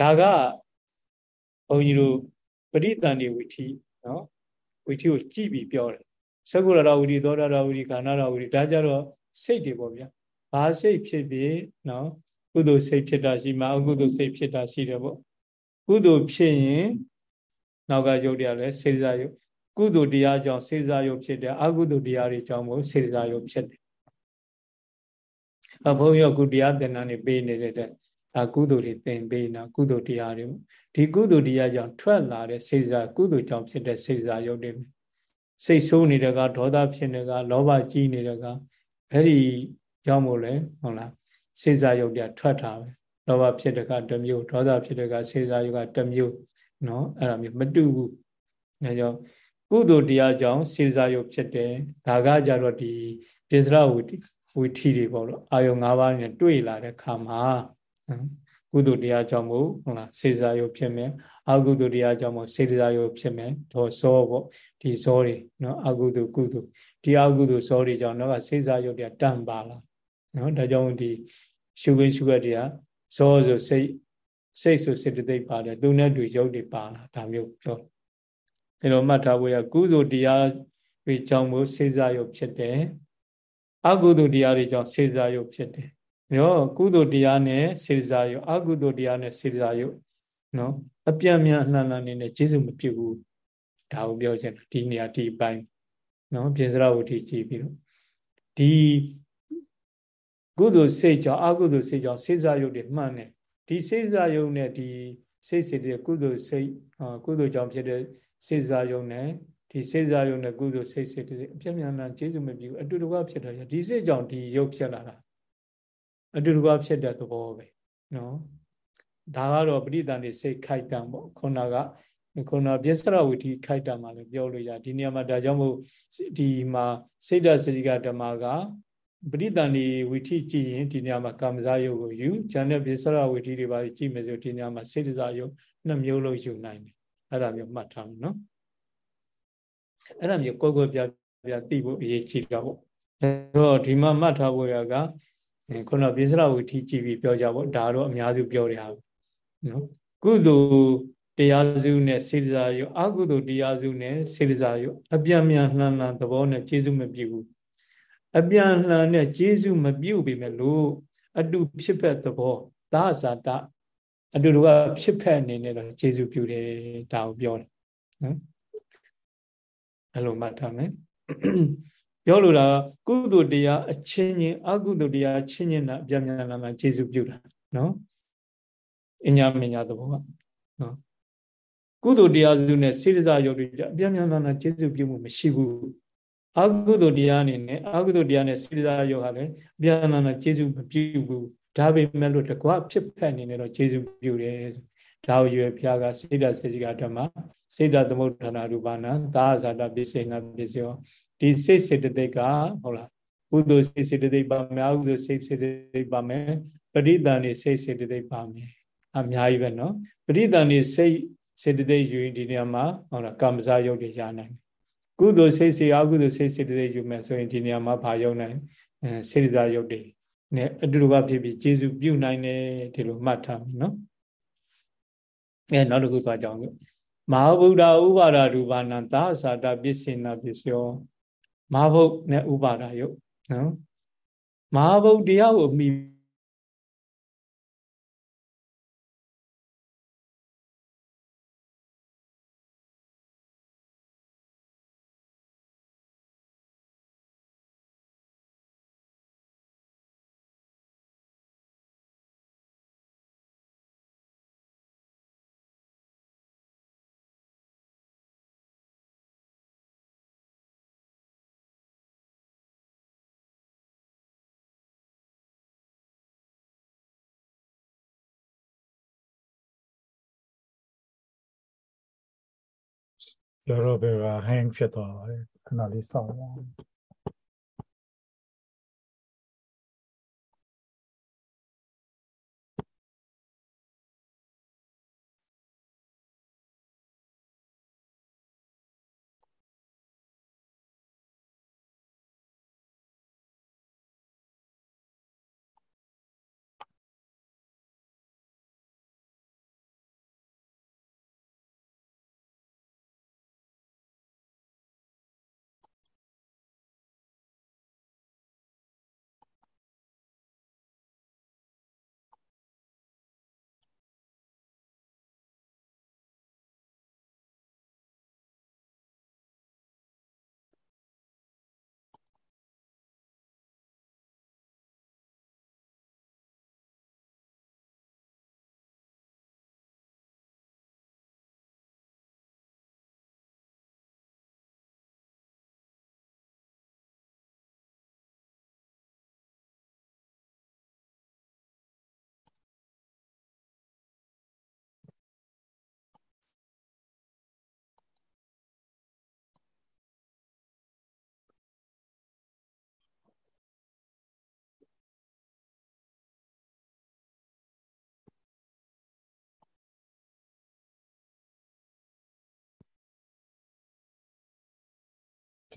ဒါကဘုန်းကြီးတို့ပရိသန္တိဝိထိနော်ဝိထိကိုကြည့်ပြီးပြောတယ်သကုရတော်ဝိထိသောတာဝိထိခန္ဓာတော်ဝိထိဒါကြတော့စိတ်တွေပေါ့ဗျာဘာစိတ်ဖြစ်ဖြစ်နော်ကုသိုလ်စိတ်ဖြစ်တာရှိမှအကုသိုလ်စိတ်ဖြစ်တာရှိတယ်ပေါ့ကုသိုလ်ဖြစ်ရင်နောက်ကယုတ်တရားလဲစေစားယုတ် ကုသိုလ်တရားကြောင့်စေစားယုတ်ဖြစ်တယ်အကုသိုလ်တရားတွေကြောင့်မို့စေစားယုတ်ဖြစ်တယ်အဘုန်းကြီးကကုတရားသင်္นานနေပေးနေတဲ့ဒါကုသိုလ်တွေသင်ပေးနေတာကုသိုလ်တရားတွေဒီကုသိုလ်တရားကြောင့်ထွက်လာတဲ့စေစားကုသိုလ်ကြောင့်ဖြစ်တဲ့စေစားယုတ်တွေစိတ်ဆိုးနေတဲ့ကဒေါသဖြစ်နေတဲ့ကလောဘကြီးနေတဲ့ကအဲ့ဒီကြောင့်မို့လဲဟုတ်လားစေစားယုတ်တွေထွက်တာပဲလောဘဖြစ်တဲ့ကတစ်မျိုးဒေါသဖြစ်တဲ့ကစေစားယုတ်ကတစ်မျိုးเนาะအဲ့ဒါမျိုးမတူဘူးအဲကြောင့် ကုသိုလ်တရားကြောင့်စေစားယုတ်ဖြစ်တယ်ဒါကကြတော့ဒီပိစရဝိဝိထီတွေပေါ့လို့အာယုံ၅ပါးနဲ့တွေ့လာတဲ့ခါမှာကုသိုလ်တရားကြောင့်မို့ဟုတ်လားစေစားယုတ်ဖြစ်မယ်အကုသိုလ်တရားကြောင့်မို့စေစားယုတ်ဖြစ်မယ်တော့ဇောပေါ့ဒီဇောတွေနော်အကုသိုလ်ကုသိုလ်ဒီအကုသိုလ်ဇောတွေကြောင့်တော့စေစားယုတ်တရားတန့်ပါလာနော်ဒါကြောင့်ဒီရှုခွင့်ရှုခွက်တရားဇောဆိုစိတ်စိတ်ဆိုစေတသိက်ပါတယ်သူနဲ့တွေ့ရုပ်တွေပါလာဒါမျိုးပြော အဲတော့မှတ်ထားဖို့ရကုသိုလ်တရားတွေကြောင့်မို့စေစားယုတ်ဖြစ်တယ်အကုသိုလ်တရားတွေကြောင့်စေစားယုတ်ဖြစ်တယ်နော်ကုသိုလ်တရားနဲ့စေစားယုတ်အကုသိုလ်တရားနဲ့စေစားယုတ်နော်အပြတ်များနှံ့နှံ့နေနဲ့ကျေစုမပြုတ်ဘူးဒါကိုပြောချင်တာဒီနေရာဒီပိုင်းနော်ပြင်စရဝတိကြည့်ပြီးတော့ဒီကုသိုလ်စိတ်ကြောင့်အကုသိုလ်စိတ်ကြောင့်စေစားယုတ်တွေမှန်တယ်ဒီစေစားယုတ်နဲ့ဒီစိတ်စိတ်တွေကုသိုလ်စိတ်ကုသိုလ်ကြောင့်ဖြစ်တဲ့ စေစားယုတ်နဲ့ဒီစေစားယုတ်နဲ့ကုသိုလ်စိတ်စိတ်တွေအပြည့်မြန်မြန်ကျေစုမပြုတ်အတူတကွဖြစ်တော့ဒီစိတ်ကြောင့်ဒီယုတ်ဖြစ်လာတာအတူတကွဖြစ်တဲ့သဘောပဲနော်ဒါကတော့ပရိသန်နေစိတ်ခိုက်တံပေါ့ခုနကခုနပြစ္ဆရဝိထိခိုက်တံမှာလည်းပြောလို့ရဒီနေရာမှာဒါကြောင့်မို့ဒီမှာစိတ်ဓာတ်စရိကဓမ္မကပရိသန်နေဝိထိကြည့်ရင်ဒီနေရာမှာကာမဇာယုတ်ကိုယူဉာဏ်နဲ့ပြစ္ဆရဝိထိတွေပါကြည့်မယ်ဆိုဒီနေရာမှာစိတ်ဓာတ်ယုတ်နှစ်မျိုးလုံးယူနိုင်တယ် အဲ့ဒါမျိုးမှတ်ထားမယ်နော်အဲ့ဒါမျိုးကိုယ်ကိုယ်ပြပြသိဖို့အရေးကြီးတော့ပေါ့အဲ့တော့ဒီမှာမှတ်ထားဖို့ရကခုနပြစ္ဆရဝိထိကြည့်ပြီးပြောကြပေါ့ဒါတော့အများစုပြောတယ်ဟာနော်ကုသိုလ်တရားစုနဲ့စေတစာယုအကုသိုလ်တရားစုနဲ့စေတစာယုအပြန့်မြန်လှန်လှန်သဘောနဲ့ကျေစုမပြုဘူးအပြန်လှန်နဲ့ကျေစုမပြုတ်ပေမဲ့လို့အတူဖြစ်ဖက်သဘောသာဇာတ အတူတူကဖြစ်ဖက်အနေနဲ့တော့ကျေစုပြုတယ်ဒါကိုပြောတယ်နော်အဲ့လိုမှတ်ထားမယ်ပြောလို့တာကုသိုလ်တရားအချင်းချင်းအကုသိုလ်တရားချင်းချင်းတာအပြမြန်လာမှကျေစုပြုတာနော်အညာမညာသဘောကနော်ကုသိုလ်တရားစုနဲ့စေတစာယုတ်တွေအပြမြန်လာမှကျေစုပြုမှုမရှိဘူးအကုသိုလ်တရားအနေနဲ့အကုသိုလ်တရားနဲ့စေတစာယုတ်ဟာလည်းအပြမြန်လာမှကျေစုမပြုဘူး ဒါပေမဲ့လို့တကွဖြစ်ဖက်အနေနဲ့တော့ကျေစုပြုတယ်ဒါကိုရွယ်ဖျားကစိတ္တစေတကဓမ္မစိတ္တသမုဋ္ဌာနာရူပနာသာဇာတပစ္စေငါပစ္စယောဒီစိတ်စေတသိက်ကဟုတ်လားကုသိုလ်စိတ်စေတသိက်ပါမယ်အကုသိုလ်စိတ်စေတသိက်ပါမယ်ပရိသန်နေစိတ်စေတသိက်ပါမယ်အများကြီးပဲနော်ပရိသန်နေစိတ်စေတသိက်ယူရင်ဒီနေရာမှာဟုတ်လားကာမစာရုပ်တွေရနိုင်တယ်ကုသိုလ်စိတ်စေအကုသိုလ်စိတ်စေတသိက်ယူမယ်ဆိုရင်ဒီနေရာမှာဘာရုပ်နိုင်စေတစာရုပ်တွေ နဲ့အတူတူပါဖြစ်ပြီးကျေစုပြုနိုင်တယ်ဒီလိုမှတ်ထားပြီနော်အဲနောက်တစ်ခုသွားကြအောင်မဟာဗုဒ္ဓဥပါဒရူပနာသာသာတာပစ္စေနာပစ္စယောမဟာဗုဒ္ဓနဲ့ဥပါဒယုတ်နော်မဟာဗုဒ္ဓတရားကိုအမိ လောတော့ဘယ်က hang ဖြစ်သွားပါတယ်ခဏလေးစောင့်ပါ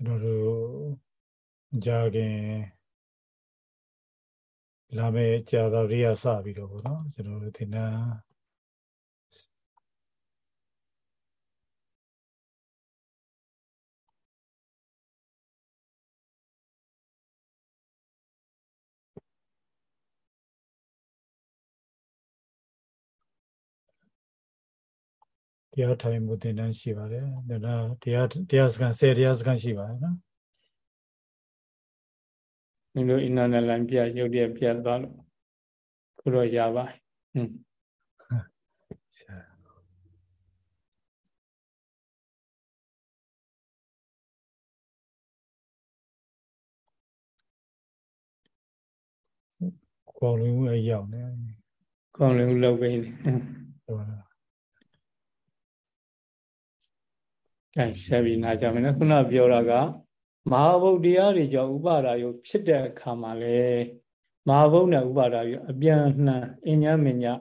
ကျွန်တော်တို့ကြာခင်လာမယ့်ကြာသပတေးကစပြီးတော့ဗောနော်ကျွန်တော်တို့သင်္တရားထိုင်မှုသင်တန်းရှိပါတယ်ဒါတရားတရားစကန်10တရားစကန်ရှိပါတယ်နော်ဒီလိုအင်နာနလန်ပြရုပ်တရက်ပြသွားလို့ခုတော့ရပါဟွန်းကောင်းလုံးအရောက်နေကောင်းလုံးလောက်ပဲနေဟုတ်ပါ ကဲဆက်ပြီးနာကြမယ်နော်ခုနပြောတာကမဟာဗုဒ္ဓတရားတွေကြောင့်ဥပါဒါယုဖြစ်တဲ့အခါမှာလေမဟာဗုဒ္ဓနဲ့ဥပါဒါယုအပြန်နှံအញ្ញမညာ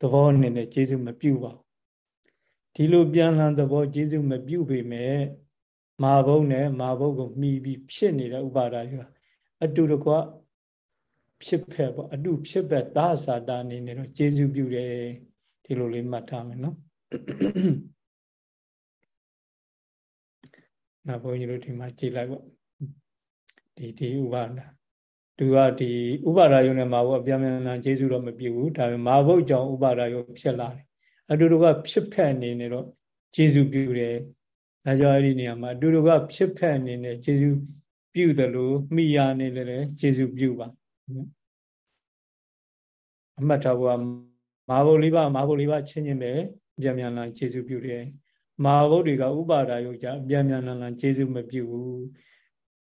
သဘောအနေနဲ့ကျေစုမပြုပါဘူးဒီလိုပြန်လှန်သဘောကျေစုမပြုပေမဲ့မဟာဗုဒ္ဓနဲ့မဟာဗုဒ္ဓကိုမှီပြီးဖြစ်နေတဲ့ဥပါဒါယုအတူတကွဖြစ်ဖက်ပေါ့အတူဖြစ်ဖက်သာသာတာအနေနဲ့တော့ကျေစုပြုတယ်ဒီလိုလေးမှတ်ထားမယ်နော် နောက်ဘုန်းကြီးတို့ဒီမှာကြည်လိုက်ပေါ့ဒီဒီဥပါဒသူကဒီဥပါဒယုံနဲ့မာဘုအပြမြန်မြန်ကျေးဇူးတော့မပြုဘူးဒါပေမဲ့မာဘုကြောင့်ဥပါဒယုံဖြစ်လာတယ်အတူတူကဖြစ်ဖက်အနေနဲ့တော့ကျေးဇူးပြုတယ်ဒါကြောင့်အဲ့ဒီနေရာမှာအတူတူကဖြစ်ဖက်အနေနဲ့ကျေးဇူးပြုတယ်လို့မိယာနေလည်းကျေးဇူးပြုပါအမှတ်ထားဖို့ကမာဘုလေးပါမာဘုလေးပါချင်းချင်းပဲပြန်မြန်လာကျေးဇူးပြုတယ် မဟာဗုဒ္ဓတွေကဥပါဒါယုတ်ကြအပြန်ပြန်လန်လန်ကျေစုမပြုဘူး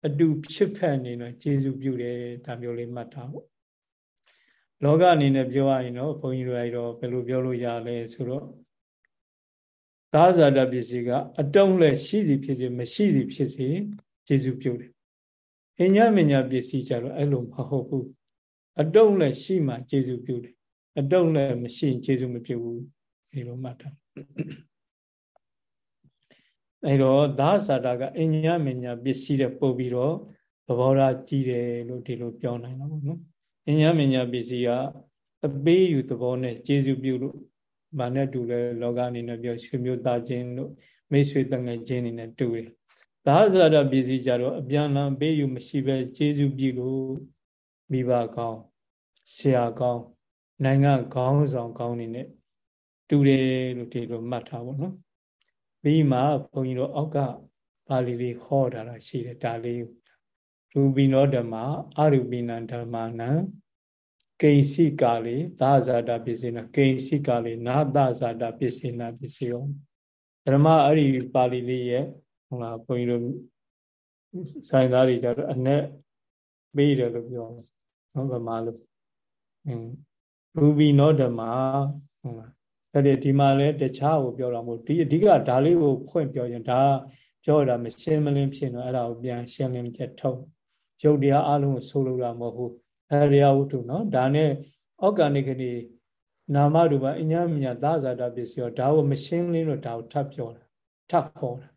အတူဖြစ်ဖက်နေတော့ကျေစုပြုတယ်ဒါမျိုးလေးမှတ်ထားဖို့လောကအနေနဲ့ပြောရရင်တော့ဘုန်းကြီးတို့အဲ့တော့ဘယ်လိုပြောလို့ရလဲဆိုတော့သာဇာတပစ္စည်းကအတုံးလဲရှိစီဖြစ်စီမရှိစီဖြစ်စီကျေစုပြုတယ်အညမညာပစ္စည်းကြတော့အဲ့လိုမဟုတ်ဘူးအတုံးလဲရှိမှကျေစုပြုတယ်အတုံးလဲမရှိရင်ကျေစုမပြုဘူးဒီလိုမှတ်ထား အဲတော့သာသာတာကအညာမညာပစ္စည်းတဲ့ပို့ပြီးတော့သဘောထားကြည့်တယ်လို့ဒီလိုပြောနိုင်တာပေါ့နော်အညာမညာပစ္စည်းကအပေးယူသဘောနဲ့ကျေစုပြုလို့မာနဲ့တူလဲလောကအနေနဲ့ပြောရွှေမျိုးသားချင်းတို့မိတ်ဆွေတငယ်ချင်းအနေနဲ့တူတယ်သာသာတာပစ္စည်းကြတော့အပြန်လန်ပေးယူမရှိပဲကျေစုပြုလို့မိဘကောင်းဆရာကောင်းနိုင်ငံခေါင်းဆောင်ကောင်းနေနဲ့တူတယ်လို့ဒီလိုမှတ်ထားပါတော့ ပြီးမှဘုန်းကြီးတို့အောက်ကပါဠိလေးဟောတာတာရှိတယ်ဒါလေးရူပိနောဓမ္မအရူပိနံဓမ္မနံကိဉ္စိကာလေသာဇာတာပစ္စေနကိဉ္စိကာလေနာသဇာတာပစ္စေနပစ္စယောဓမ္မအဲ့ဒီပါဠိလေးရဲ့ဟုတ်လားဘုန်းကြီးတို့ဆိုင်သားတွေကြတော့အ내ပေးတယ်လို့ပြောနော်ဗမာလို့အင်းရူပိနောဓမ္မဟုတ်လား ဒါတွေဒီမှာလဲတခြားကိုပြောတာမဟုတ်ဒီအဓိကဒါလေးကိုဖွင့်ပြောရင်ဒါပြောတာမရှင်းမလင်းဖြစ်တော့အဲ့ဒါကိုပြန်ရှင်းလင်းချက်ထုတ်ရုပ်တရားအလုံးကိုဆိုလိုတာမဟုတ်ဘူးအရိယဝတ္ထုနော်ဒါနဲ့ဩကာနိကတိနာမရူပအညာမြညာသာဇာတာပစ္စည်းရောဒါကိုမရှင်းလင်းတော့ဒါကိုထပ်ပြောတာထပ်ခေါ်တာ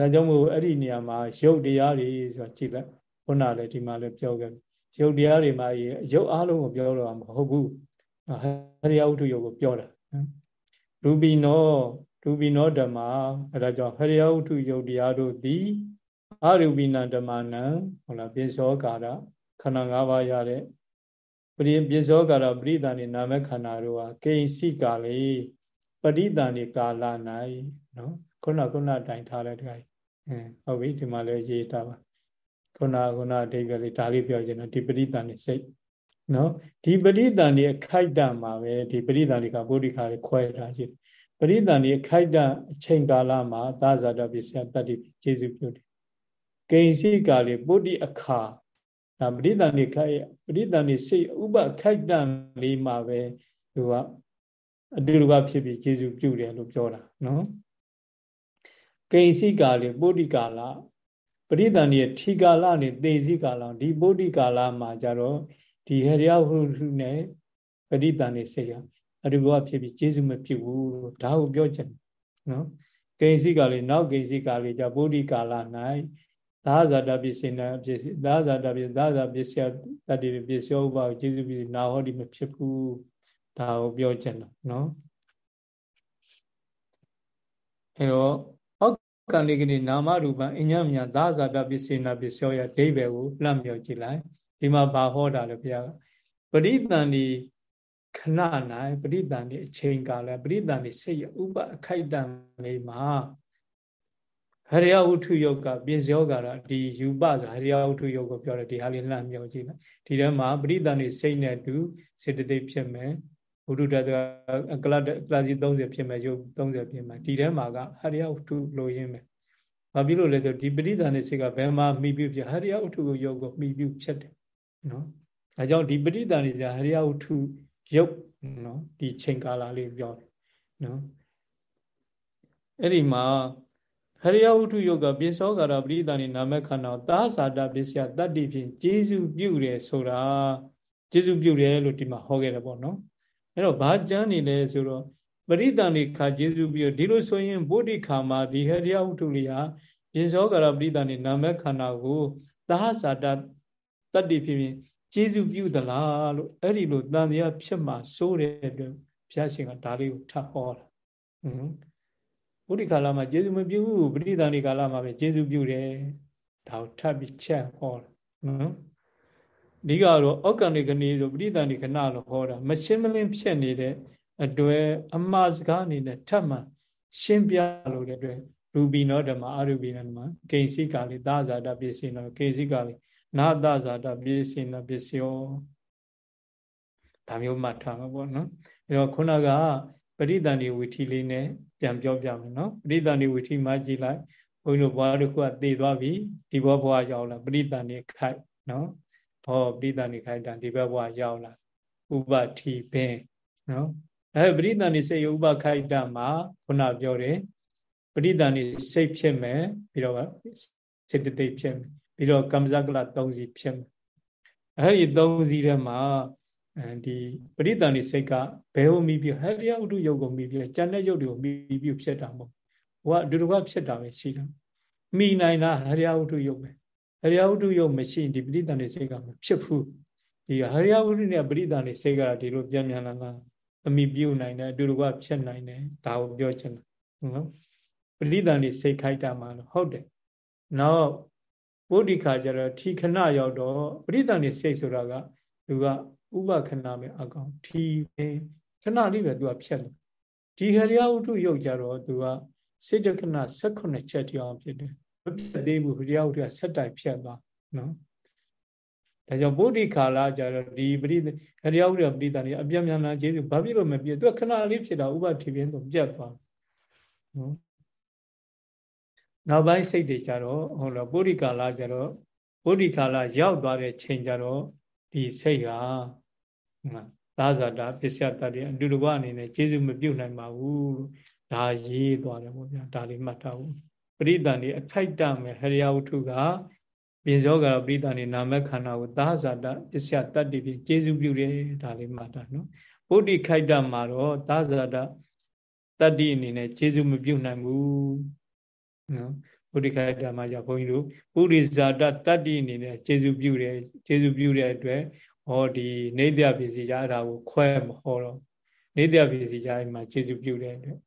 ဒါကြောင့်မို့အဲ့ဒီနေရာမှာရုပ်တရားတွေဆိုတာကြည့်လိုက်ခုနလည်းဒီမှာလည်းပြောခဲ့ရုပ်တရားတွေမှာရုပ်အလုံးကိုပြောတော့မဟုတ်ဘူးဟရိယဝတ္ထုရုပ်ကိုပြောတာ ရူပိနောရူပိနောဓမ္မအဲဒါကြောင့်ဟရိယဝတ္ထုရုပ်တရားတို့သည်အရူပိနဓမ္မနံဟုတ်လားပိစောကာရခန္ဓာ၅ပါးရတဲ့ပရိပိစောကာရပရိသန်နေနာမခန္ဓာတို့ဟာကိဉ္စီကာလေပရိသန်နေကာလ၌နော်ခုနခုနတိုင်ထားတဲ့တခါအဲဟုတ်ပြီဒီမှာလည်းရေးထားပါခုနခုနအဓိပ္ပာယ်လေးဒါလေးပြောချင်တော့ဒီပရိသန်နေစိတ် နော်ဒီပရိသန်နေအခိုက်တန့်မှာပဲဒီပရိသန်တွေကဗုဒ္ဓခါတွေခွဲထားရှိတယ်ပရိသန်နေအခိုက်တန့်အချိန်ကာလမှာသာဇာတပစ္စယတတ္တိကျေစုပြုတယ်ကိဉ္စီကာလေပုဒ္ဓိအခါဒါပရိသန်နေခိုက်ပရိသန်နေစိတ်ဥပခိုက်တန့်လေးမှာပဲသူကအတူတူကဖြစ်ပြီးကျေစုပြုတယ်လို့ပြောတာနော်ကိဉ္စီကာလေပုဒ္ဓိကာလပရိသန်နေထီကာလနေသေစီကာလဒီပုဒ္ဓိကာလမှာကြတော့ ဒီဟရိယဟုဟုနဲ့ပရိသန်နေစိတ်ကအတူကဖြစ်ပြီးကျေစုမပြုဘူးလို့ဒါကိုပြောချင်နော်ကိဉ္စီကာလေနောက်ကိဉ္စီကာလေကြပုဒ္ဓိကာလ၌သာဇာတပစ္စေနာပစ္စသာဇာတပစ္သာဇာပစ္စယတတ္တိပစ္စယောဥပါကျေစုပြီးနာဟောဒီမဖြစ်ဘူးဒါကိုပြောချင်တာနော်အဲတော့ဩကံလေးကနေနာမရူပံအညမြာသာဇာတပစ္စေနာပစ္စယောရဲ့အဓိပ္ပာယ်ကိုလှမ်းမြောက်ကြည့်လိုက် ဒီမှာဘာဟောတာလဲဘုရားပရိသန္တိခဏ၌ပရိသန္တိအချိန်ကာလပရိသန္တိစိတ်ရဥပအခိုက်တံလေးမှာဟရိယဝုထုယုတ်ကပြစ္ယောကာရဒီယူပဆိုဟရိယဝုထုယုတ်ကိုပြောတယ်ဒီဟာလေးလှမ်းမြောက်ကြည့်လိုက်ဒီထဲမှာပရိသန္တိစိတ်နဲ့တူစေတသိက်ဖြစ်မယ်ဝုထုတတကလကလစီ30ဖြစ်မယ်ယုတ်30ဖြစ်မယ်ဒီထဲမှာကဟရိယဝုထုလိုရင်းမယ်ဘာဖြစ်လို့လဲဆိုဒီပရိသန္တိစိတ်ကဘယ်မှာမိပြုဖြစ်ဟရိယဝုထုကိုယုတ်ကိုမိပြုဖြစ်တယ် နော်အဲကြောင့်ဒီပရိသန္တိစဟရိယဝုထုရုပ်နော်ဒီချိန်ကာလလေးပြောတယ်နော်အဲ့ဒီမှာဟရိယဝုထုယုတ်ကပိစောကာရပရိသန္တိနာမခန္ဓာသာသာတပစ္စယတတ္တိဖြင့်ကျေစုပြုတယ်ဆိုတာကျေစုပြုတယ်လို့ဒီမှာဟောခဲ့တယ်ပေါ့နော်အဲ့တော့ဘာကြမ်းနေလဲဆိုတော့ပရိသန္တိခါကျေစုပြုဒီလိုဆိုရင်ဗုဒ္ဓခါမှာဒီဟရိယဝုထုလေးဟာပိစောကာရပရိသန္တိနာမခန္ဓာကိုသာသာတ တတ္တိဖြင့်ကျေစုပြုသလားလို့အဲ့ဒီလိုတန်တရားဖြစ်မှစိုးတဲ့အတွက်ဘုရားရှင်ကဒါလေးကိုထပ်ဟောတာဟွန်းဘုဒ္ဓကာလမှာကျေစုမပြုဘူးပဋိသန္ဓေကာလမှာပဲကျေစုပြုတယ်ဒါကိုထပ်ပြီးချက်ဟောတာနော်ဒီကတော့ဩကံဒီကနေ့ဆိုပဋိသန္ဓေခဏလို့ဟောတာမရှင်းမလင်းဖြစ်နေတဲ့အတွက်အမှားစကားအနေနဲ့ထပ်မှရှင်းပြလို့တဲ့အတွက်ရူပီနောဓမ္မအရူပီနောဓမ္မဂိဉ္စီကာလိသာဇာတပစ္စည်းနောဂိဉ္စီကာလိ နာသဇာတပစ္စေနပစ္စယောဒါမျိုးမှတ်ထားမှာပေါ့နော်အဲတော့ခုနကပရိသန္တိဝီထီလေးနဲ့ပြန်ပြောပြမယ်နော်ပရိသန္တိဝီထီမှကြည့်လိုက်ဘုန်းကြီးတို့ဘွားတို့ကတည်သွားပြီဒီဘောဘွားရောက်လာပရိသန္တိခိုက်နော်ဟောပရိသန္တိခိုက်တန်ဒီဘက်ဘွားရောက်လာဥပထီပင်နော်အဲပရိသန္တိစေဥပခိုက်တမှာခုနပြောတယ်ပရိသန္တိစိတ်ဖြစ်မယ်ပြီးတော့စေတသိက်ဖြစ်မယ် ပြီးတော့ကမ္မဇကလ၃စီဖြစ်မယ်အဲ့ဒီ၃စီထဲမှာအဲဒီပရိသန္တိစိတ်ကဘယ်ဟုတ်မိပြဟရိယဥဒုယုတ်ကိုမိပြကျန်တဲ့ယုတ်တွေကိုမိပြဖြစ်တာမဟုတ်ဟိုကအတူတူကဖြစ်တာပဲရှိတာမိနိုင်တာဟရိယဥဒုယုတ်ပဲဟရိယဥဒုယုတ်မရှိရင်ဒီပရိသန္တိစိတ်ကမဖြစ်ဘူးဒီဟရိယဥဒုနဲ့ပရိသန္တိစိတ်ကဒီလိုပြန်ပြန်လာလာအမိပြုတ်နိုင်တယ်အတူတူကဖြစ်နိုင်တယ်ဒါကိုပြောချင်တာနော်ပရိသန္တိစိတ်ခိုက်တာမှလို့ဟုတ်တယ်နောက် ဗုဒ္ဓခါကျတော့ထီခဏရောက်တော့ပရိသန်နေစိတ်ဆိုတာကသူကဥပခဏပဲအကောင်ထီပဲခဏလေးပဲသူကဖြတ်လို့ဒီဟရိယဝတ္ထုရုပ်ကြတော့သူကစိတ်တခဏ18ချက်တိအောင်ဖြစ်တယ်မပြတ်သေးဘူးဟရိယဝတ္ထုကဆက်တိုက်ဖြတ်သွားနော်ဒါကြောင့်ဗုဒ္ဓခါလာကြတော့ဒီပရိဟရိယဝတ္ထုပရိသန်နေအပြတ်မြန်လာကျေးဇူးဘာဖြစ်လို့မပြတ်သူကခဏလေးဖြစ်တာဥပထီပြင်းတော့ပြတ်သွားနော် နောက်ပိုင်းစိတ်တွေကြတော့ဟောလို့ပုရိကာလကြတော့ပုရိကာလရောက်သွားတဲ့ချိန်ကြတော့ဒီစိတ်ဟာသာဇာတာပစ္စယတ္တိအတူတကွအနေနဲ့ကျေစုမပြုတ်နိုင်ပါဘူးလို့ဒါရေးသွားတယ်ပေါ့ဗျာဒါလေးမှတ်ထားဖို့ပရိသန်ဒီအခိုက်တမဲ့ဟရိယဝတ္ထုကပြင်စောကပရိသန်ဒီနာမခန္ဓာကိုသာဇာတာပစ္စယတတ္တိဖြင့်ကျေစုပြုတယ်ဒါလေးမှတ်ထားနော်ဗုဒ္ဓခိုက်တမှာတော့သာဇာတာတတ္တိအနေနဲ့ကျေစုမပြုတ်နိုင်ဘူး နော်ဗုဒ္ဓခိုက်တမှာじゃဘုန်းကြီးတို့ပုရိဇာတတတ္တိအနေနဲ့ကျေစုပြုတယ်ကျေစုပြုတဲ့အတွက်ဟောဒီနေတ္တပစ္စည်းကြအဲ့ဒါကိုခွဲမဟောတော့နေတ္တပစ္စည်းကြအဲ့မှာကျေစုပြုတဲ့အတွက်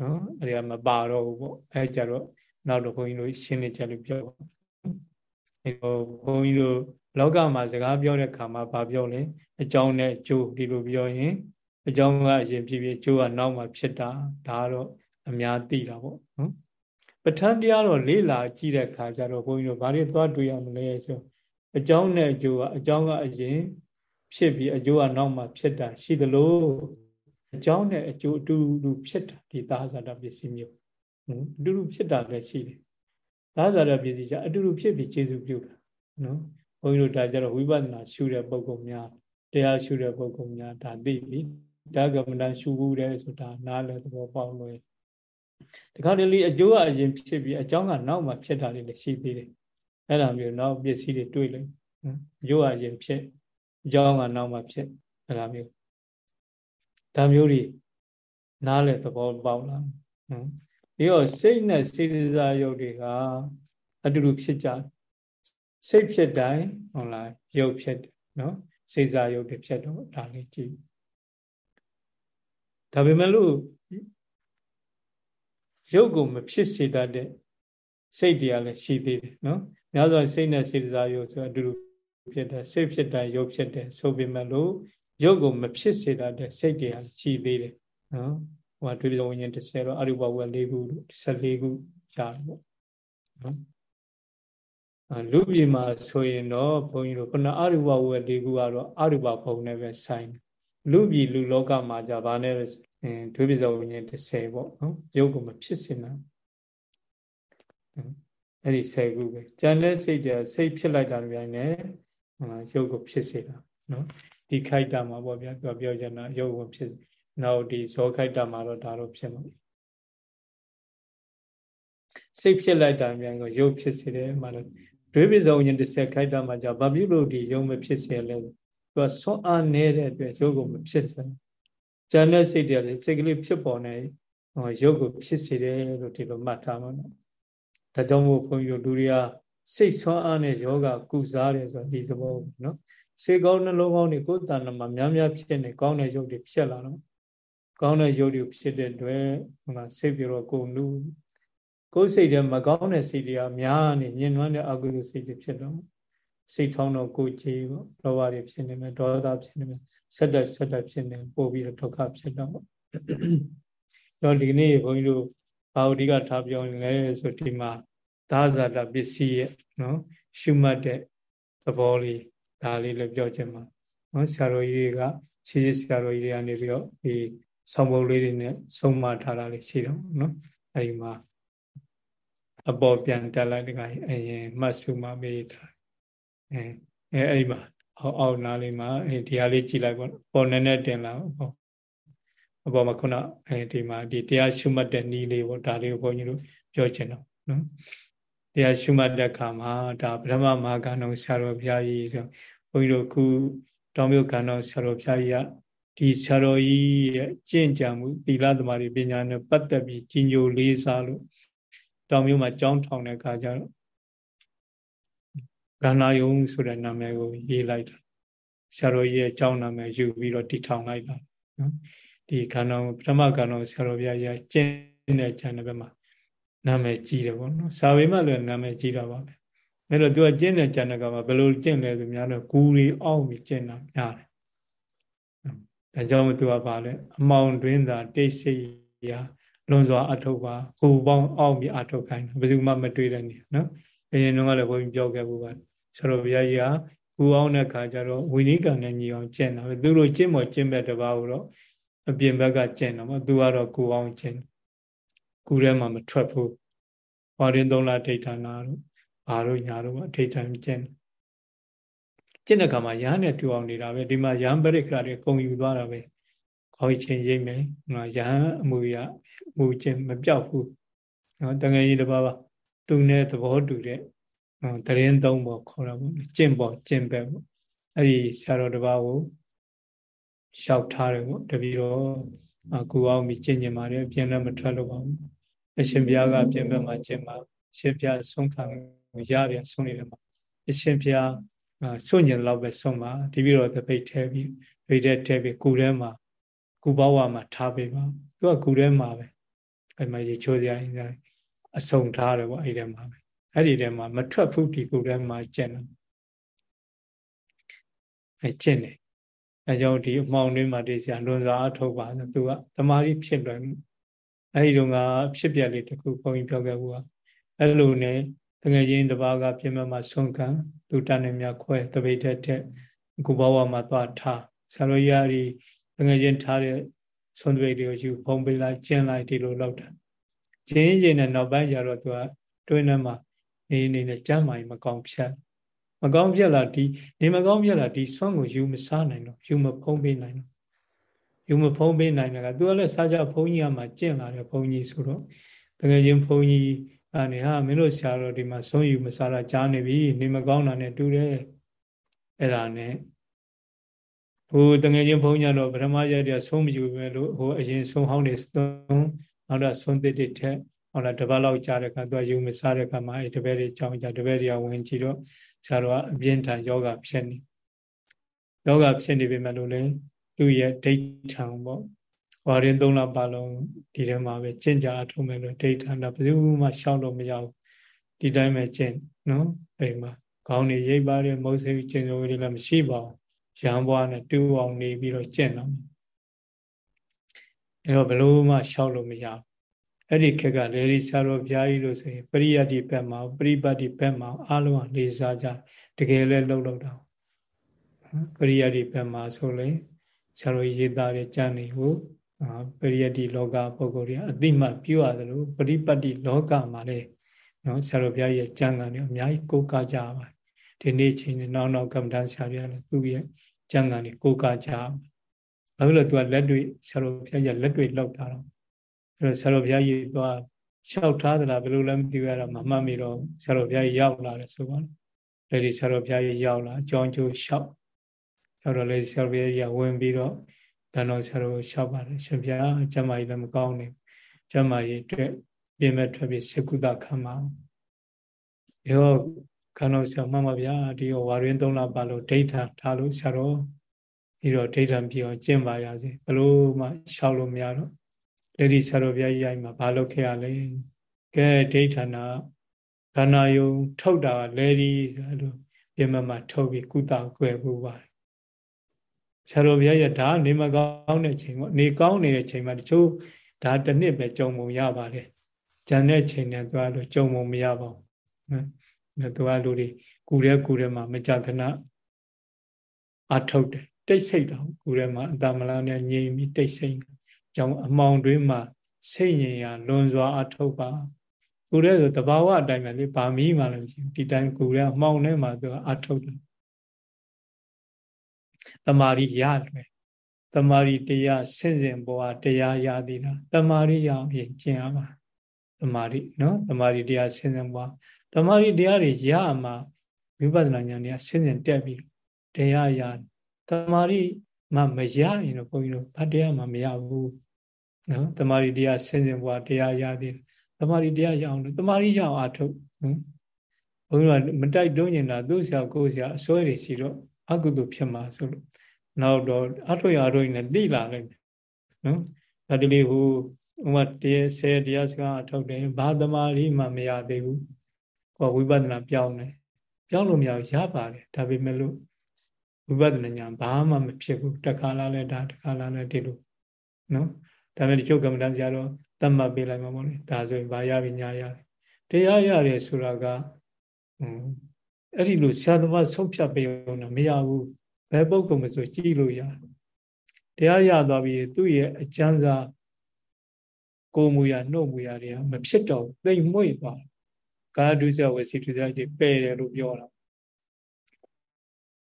နော်အဲ့ဒါမပါတော့ဘူးပေါ့အဲကြတော့နောက်တော့ဘုန်းကြီးတို့ရှင်းနေကြလို့ပြောပါအဲတော့ဘုန်းကြီးတို့လောကမှာစကားပြောတဲ့ခါမှာဗာပြောလဲအကြောင်းနဲ့အကျိုးဒီလိုပြောရင်အကြောင်းကအရင်ဖြစ်ဖြစ်အကျိုးကနောက်မှဖြစ်တာဒါကတော့အများသိတာပေါ့နော် ပဋ္ဌာန်းတရားတော့လေးလာကြည့်တဲ့ခါကျတော့ဘုန်းကြီးတို့ဘာတွေသွားတွေ့ရမလဲဆိုအကြောင်းနဲ့အကျိုးကအကြောင်းကအရင်ဖြစ်ပြီးအကျိုးကနောက်မှဖြစ်တာရှိသလိုအကြောင်းနဲ့အကျိုးအတူတူဖြစ်တာဒီသာဇာတပစ္စည်းမျိုးအတူတူဖြစ်တာလည်းရှိတယ်သာဇာတပစ္စည်းကြအတူတူဖြစ်ပြီးကျေစုပြုတာနော်ဘုန်းကြီးတို့ဒါကြတော့ဝိပဿနာရှုတဲ့ပုံကုများတရားရှုတဲ့ပုံကုများဒါသိပြီဒါကမ္မဋ္ဌာန်းရှုဘူးတယ်ဆိုတာနားလည်သဘောပေါက်လို့ တခါတလေအကျိုးကအရင်ဖြစ်ပြီးအကြောင်းကနောက်မှဖြစ်တာလေးလည်းရှိသေးတယ်အဲ့ဒါမျိုးနောက်ပစ္စည်းတွေတွေ့လိုက်အကျိုးကအရင်ဖြစ်အကြောင်းကနောက်မှဖြစ်အဲ့ဒါမျိုးဒါမျိုးတွေနားလည်သဘောပေါက်လာနော်ပြီးတော့စိတ်နဲ့စေတစာယုတ်တွေကအတူတူဖြစ်ကြစိတ်ဖြစ်တိုင်းဟုတ်လားယုတ်ဖြစ်တယ်နော်စေစာယုတ်တွေဖြစ်တော့ဒါလေးကြည့်ဒါပေမဲ့လို့ ရုပ်ကိုမဖြစ်စေတတ်တဲ့စိတ်တရားလည်းရှိသေးတယ်နော်များစွာစိတ်နဲ့စေတစာယုတ်ဆိုအတူတူဖြစ်တယ်စိတ်ဖြစ်တိုင်းရုပ်ဖြစ်တယ်ဆိုပေမဲ့လို့ရုပ်ကိုမဖြစ်စေတတ်တဲ့စိတ်တရားရှိသေးတယ်နော်ဟိုကတွေ့ကြဝိညာဉ်30တော့အရုပဝက်၄ခု14ခုရတယ်ပေါ့နော်လူပြည်မှာဆိုရင်တော့ဘုန်းကြီးတို့ခုနအရုပဝက်၄ခုကတော့အရုပဘုံနဲ့ပဲဆိုင်လူပြည်လူလောကမှာじゃဘာနဲ့ ပဲဒွေပဇဝိညာဉ်30ပေါ့နော်ရုပ်ကိုမဖြစ်စေနိုင်အဲ့ဒီ10ခုပဲကြံတဲ့စိတ်တည်းစိတ်ဖြစ်လိုက်တာကြိုင်နဲ့ရုပ်ကိုဖြစ်စေတာနော်ဒီခိုက်တာမှာပေါ့ဗျာပြောပြောချင်တာရုပ်ကိုဖြစ်နောက်ဒီဇောခိုက်တာမှာတော့ဒါတော့ဖြစ်မှာစိတ်ဖြစ်လိုက်တာမြန်ကိုရုပ်ဖြစ်စေတယ်မှာတော့ဒွေပဇဝိညာဉ်30ခိုက်တာမှာじゃဘာဖြစ်လို့ဒီရုပ်မဖြစ်စေလဲသူကဆွမ်းအားနေတဲ့အတွက်ရုပ်ကိုမဖြစ်စေဉာ ဏ်နဲ့စိတ်တရားစိတ်ကလေးဖြစ်ပေါ်နေရုပ်ကိုဖြစ်စေတယ်လို့ဒီလိုမှတ်ထားမှာနော်ဒါကြောင့်မို့ဘုန်းကြီးတို့လူတွေကစိတ်ဆွမ်းအားနဲ့ယောဂကုစားတယ်ဆိုဒီသဘောနော်စေကောင်းနှလုံးကောင်းတွေကိုယ်တဏ္ဍမှာများများဖြစ်နေကောင်းတဲ့ရုပ်တွေဖြစ်လာတော့ကောင်းတဲ့ရုပ်တွေဖြစ်တဲ့အတွက်ဟိုမှာစိတ်ပြတော့ကိုနူးကိုယ်စိတ်ထဲမကောင်းတဲ့စိတ်တွေကများနေညင်နွမ်းတဲ့အကုသိုလ်စိတ်တွေဖြစ်တော့စိတ်ထောင်းတော့ကိုကြည်ပေါ့လောဘတွေဖြစ်နေမယ်ဒေါသဖြစ်နေမယ် ဆက်တက်ဆက်တက်ဖြစ်နေပို့ပြီးတော့ဒုက္ခဖြစ်တော့ပေါ့တော့ဒီနေ့ဘုန်းကြီးတို့ဘာဝတိကထားပြောနေလဲဆိုဒီမှာသာဇာတပစ္စည်းရဲ့နော်ရှုမှတ်တဲ့သဘောလေးဒါလေးလည်းပြောချင်ပါနော်ဆရာတော်ကြီးတွေကရှေးရှေးဆရာတော်ကြီးတွေကနေပြီးတော့ဒီဆောင်းပုံလေးတွေနဲ့ဆုံးမထားတာလေးရှိတော့နော်အဲဒီမှာအပေါ်ပြန်တက်လိုက်တခါအရင်မှတ်စုမှမေးထားအဲအဲအဲ့ဒီမှာ အောက်အောက်နားလေးမှာအဲဒီဟာလေးကြည့်လိုက်ပေါ့ပေါ်နေနဲ့တင်လာပေါ့အပေါ်မှာခုနအဲဒီမှာဒီတရားရှုမှတ်တဲ့နည်းလေးပေါ့ဒါလေးကိုဘုန်းကြီးတို့ပြောချင်တော့နော်တရားရှုမှတ်တဲ့အခါမှာဒါပထမမဟာကံတော်ဆရာတော်ဘုရားကြီးဆိုဘုန်းကြီးတို့ခုတောင်မြို့ကံတော်ဆရာတော်ဘုရားကြီးကဒီဆရာတော်ကြီးရဲ့ကျင့်ကြံမှုသီလသမารိပညာနဲ့ပတ်သက်ပြီးကြီးညိုလေးစားလို့တောင်မြို့မှာကြောင်းထောင်တဲ့အခါကျတော့ ကန္နာယုံဆိုတဲ့နာမည်ကိုရေးလိုက်တာဆရာတော်ကြီးရဲ့ကျောင်းနာမည်ယူပြီးတော့တည်ထောင်လိုက်တာနော်ဒီခန္ဓာပထမခန္ဓာဆရာတော်ဘုရားကြီးကျင့်တဲ့ခြံတဲ့ဘက်မှာနာမည်ကြီးတယ်ပေါ့နော်စာဝေးမှလည်းနာမည်ကြီးတာပါပဲအဲ့တော့သူကကျင့်တဲ့ခြံတဲ့ကမှာဘယ်လိုကျင့်လဲဆိုများတော့ဂူရီအောက်ပြီးကျင့်တာများတယ်ဒါကြောင့်သူကပါလဲအမောင်တွင်သာတိတ်ဆိတ်ရာလွန်စွာအထုတ်ပါဂူပေါင်းအောက်ပြီးအထုတ်ခိုင်းဘယ်သူမှမတွေ့တဲ့နေနော်အရင်တော့လည်းဘုန်းကြီးပြောခဲ့ဘူးပါ ဆရာတော်ဘုရားကြီးကဂူအောင်တဲ့ခါကျတော့ဝိနည်းကံနဲ့ညီအောင်ကျင့်တာပဲသူတို့ကျင့်မော်ကျင့်မဲ့တပါးကိုတော့အပြင်ဘက်ကကျင့်တော့မသူကတော့ဂူအောင်ကျင့်ဂူထဲမှာမထွက်ဘူးဟောရင်သုံးလဒိဋ္ဌာနာတို့ဘာတို့ညာတို့အဋ္ဌာန်ကျင့်ကျင့်တဲ့ခါမှာရဟန်းနဲ့တူအောင်နေတာပဲဒီမှာရဟန်းပရိက္ခရာတွေကုန်ယူသွားတာပဲခေါင်းချင်းရိမ့်မယ်နော်ရဟန်းအမှုရအမှုချင်းမပြောက်ဘူးနော်တငယ်ကြီးတစ်ပါးပါသူနဲ့သဘောတူတဲ့ တရင်သုံးပေါ်ခေါ်တာပေါ့ကျင့်ပေါ်ကျင့်ပဲပေါ့အဲ့ဒီဆရာတော်တစ်ပါးကိုလျှောက်ထားတယ်ပေါ့တပည့်တော်ကူအောင်ပြီးကျင့်ကျင်ပါတယ်ပြင်လည်းမထွက်လို့ပါဘူးအရှင်ဘုရားကပြင်ဘက်မှာကျင့်ပါအရှင်ဘုရားဆုံးခံရရဆုံးနေတယ်မှာအရှင်ဘုရားစွန့်ကျင်တော့ပဲဆုံးပါတပည့်တော်တပိတ်ထဲပြီးဒိတ်ထဲထဲပြီးကူထဲမှာကူဘဝမှာထားပေးပါသူကကူထဲမှာပဲအဲ့မှာရေချိုးစရာအဆုံထားတယ်ပေါ့အဲ့ထဲမှာပဲ အဲ့ဒီထဲမှာမထွက်ဘူးဒီကူထဲမှာကျင့်တယ်အဲ့ကျင့်တယ်အဲကြောင့်ဒီအမှောင်တွင်းမှာဒီဆရာလွန်စွာအထုတ်ပါဆိုသူကတမာရီဖြစ်လွယ်မှုအဲဒီတော့ကဖြစ်ပြလေးတစ်ခုဘုန်းကြီးပြောခဲ့ဘူးကအဲ့လိုနဲ့တငယ်ချင်းတစ်ပါးကပြင်မမှာဆုံးခံလူတန်နေမြခွဲတပိတ်တဲ့တဲ့ခုဘဝမှာသွားထားဆရာတော်ကြီးအရီတငယ်ချင်းထားတဲ့ဆုံးတပိတ်တွေကိုယူဖုံးပေးလိုက်ကျင်းလိုက်ဒီလိုလောက်တာကျင်းကျင်းနဲ့နောက်ပိုင်းကျတော့သူကတွင်းထဲမှာ နေနေနဲ့ကြမ်းမာရင်မကောင်းဖြတ်မကောင်းပြက်လာဒီနေမကောင်းပြက်လာဒီဆွမ်းကိုယူမစားနိုင်တော့ယူမဖုံးပေးနိုင်တော့ယူမဖုံးပေးနိုင်တာကသူကလည်းစားကြဘုန်းကြီးကမှကျင့်လာတယ်ဘုန်းကြီးဆိုတော့တကယ်ချင်းဘုန်းကြီးအနေဟာမင်းတို့ဆရာတော်ဒီမှာဆုံးယူမစားတာကြားနေပြီနေမကောင်းတာနဲ့တူတယ်အဲ့ဒါနဲ့ဟိုတကယ်ချင်းဘုန်းကြီးတော့ဗရမရတဲ့ဆုံးမယူပဲလို့ဟိုအရင်ဆုံးဟောင်းနေသုံးနောက်တော့ဆုံးသစ်တွေထက် ဟုတ်လားတပတ်လောက်ကြာတဲ့အခါသူကယူမစားတဲ့အခါမှာအဲတပည့်တွေကြောင်းကြတပည့်တွေကဝင်ကြည့်တော့ဆရာတော်ကအပြင်းထန်ယောဂဖြစ်နေယောဂဖြစ်နေပြီမဲ့လို့လေသူ့ရဲ့ဒိဋ္ဌံပေါ့ဝါရင်သုံးလပါလုံးဒီထဲမှာပဲကျင့်ကြအထုံးမဲ့လို့ဒိဋ္ဌံတော့ဘယ်သူမှရှောက်လို့မရဘူးဒီတိုင်းပဲကျင့်နော်အိမ်မှာခေါင်းနေရိပ်ပါတယ်မုတ်စိတ်ကျင့်ကြိုးတွေလည်းမရှိပါဘူးရံပွားနဲ့တူအောင်နေပြီးတော့ကျင့်တော့အဲ့တော့ဘယ်လို့မှရှောက်လို့မရဘူး အဲ့ဒီခက်ကလေဒီဆရာတော်ဘုရားကြီးလို့ဆိုရင်ပရိယတ်ဒီဘက်မှာပရိပတ်ဒီဘက်မှာအားလုံးကလေးစားကြတကယ်လဲလှုပ်လှုပ်တာပရိယတ်ဒီဘက်မှာဆိုလေဆရာတော်ရေးသားတဲ့ကျမ်းတွေကိုပရိယတ်ဒီလောကပုဂ္ဂိုလ်တွေအတိမတ်ပြုရတယ်လို့ပရိပတ်ဒီလောကမှာလေနော်ဆရာတော်ဘုရားရဲ့ကျမ်းကနေအများကြီးကိုးကားကြပါဒီနေ့ချင်းနောက်နောက်ကမ္ဘာဆရာပြလည်းသူ့ရဲ့ကျမ်းကနေကိုးကားကြပါဘာဖြစ်လို့သူကလက်တွေ့ဆရာတော်ဘုရားရဲ့လက်တွေ့လောက်တာတော့ အဲ့တော့ဆရာတော်ဘုရားကြီးသွားလျှောက်ထားသလားဘယ်လိုလဲမသိဘူးအဲ့ဒါမမှတ်မိတော့ဆရာတော်ဘုရားကြီးရောက်လာတယ်ဆိုပါတော့လေဒီဆရာတော်ဘုရားကြီးရောက်လာအကြောင်းကျိုးလျှောက်ရောက်တော့လေဆရာတော်ဘုရားကြီးဝင်ပြီးတော့တန်တော်ဆရာတော်လျှောက်ပါတယ်ရှင်ဘုရားကျမကြီးလည်းမကောင်းနေကျမကြီးအတွက်ပြင်မဲ့ထွက်ပြီးစေကုသခံပါရောခန္ဓာဆရာမှန်ပါဗျာဒီဝါရင်းသုံးလပါလို့ဒိဋ္ဌာထားလို့ဆရာတော်ဒီတော့ဒိဋ္ဌံပြောင်းကျင့်ပါရစေဘလို့မှရှောက်လို့မရတော့ လက်ဒီဆရာတော်ဘုရားကြီးအိမ်မှာဘာလုပ်ခဲ့ရလဲကဲဒိဋ္ဌာနာခန္ဓာယုံထုတ်တာလက်ဒီဆိုလိုပြင်မမှာထုတ်ပြီးကုသကွယ်ဖို့ပါတယ်ဆရာတော်ဘုရားရဲ့ဒါနေမကောင်းတဲ့ချိန်ပေါ့နေကောင်းနေတဲ့ချိန်မှာတချို့ဒါတစ်နှစ်ပဲကြုံပုံရပါတယ်ဂျန်တဲ့ချိန်နဲ့သွားလို့ကြုံပုံမရပါဘူးနော်သူကလူတွေကူတဲ့ကူတဲ့မှာမကြခဏအထုတ်တယ်တိတ်ဆိတ်တော့ကူတဲ့မှာအတမလာနဲ့ငြိမ်ပြီးတိတ်ဆိတ် ကြောင့်အမောင်တွင်းမှာစိတ်ငြိမ်ရာလွန်စွာအထုတ်ပါကိုယ်ရဲ့ဆိုတဘာဝအတိုင်းပဲလေဗာမီးမှလည်းမရှိဘူးဒီတိုင်းကိုယ်ရဲ့အမောင်ထဲမှာသူကအထုတ်တယ်တမာရီရလွယ်တမာရီတရားဆင့်စဉ်ပေါ်တရားရသည်လားတမာရီရအောင်ရင်ကျင့်ရပါတမာရီနော်တမာရီတရားဆင့်စဉ်ပေါ်တမာရီတရားတွေရမှာဝိပဿနာဉာဏ်တွေကဆင့်စဉ်တက်ပြီးတရားရတမာရီမှမရရင်တော့ဘုန်းကြီးတို့ဘာတရားမှမရဘူး နော်တမာရီတရားဆင်းစင်ဘွားတရားရသေးတမာရီတရားရအောင်လို့တမာရီရအောင်အထုတ်နော်ဘုန်းကြီးကမတိုက်တွန်းနေတာသူ့ဆရာကိုဆရာအစွဲတွေရှိတော့အကုသို့ဖြစ်မှာဆိုလို့နောက်တော့အထုတ်ရအထုတ်နေသိလာလိုက်နော်ဒါတလေးဟိုဥမာတရားဆယ်တရားစကားအထုတ်တယ်ဘာတမာရီမှမရသေးဘူးဟောဝိပဿနာပြောင်းတယ်ပြောင်းလို့မရရပါတယ်ဒါပေမဲ့လို့ဝိပဿနာဉာဏ်ဘာမှမဖြစ်ဘူးတခါလာလဲဒါတခါလာလဲဒီလိုနော် ဒါပေမဲ့ဒီချုပ်ကမ္မဋ္ဌာန်းဆရာတော်သတ်မှတ်ပေးလိုက်မှာပေါ့လေဒါဆိုရင်ဘာရပြီညာရတယ်တရားရတယ်ဆိုတာကအဲ့ဒီလိုဆရာသမားဆုံးဖြတ်ပေးအောင်တော့မရဘူးဘယ်ပုဂ္ဂိုလ်မဆိုကြည့်လို့ရတယ်တရားရသွားပြီသူ့ရဲ့အကျဉ်းစာကိုမူရနှုတ်မူရတွေကမဖြစ်တော့သိမ့်မွေ့သွားကာဒုစဝစီဒုစတွေပယ်တယ်လို့ပြောတာ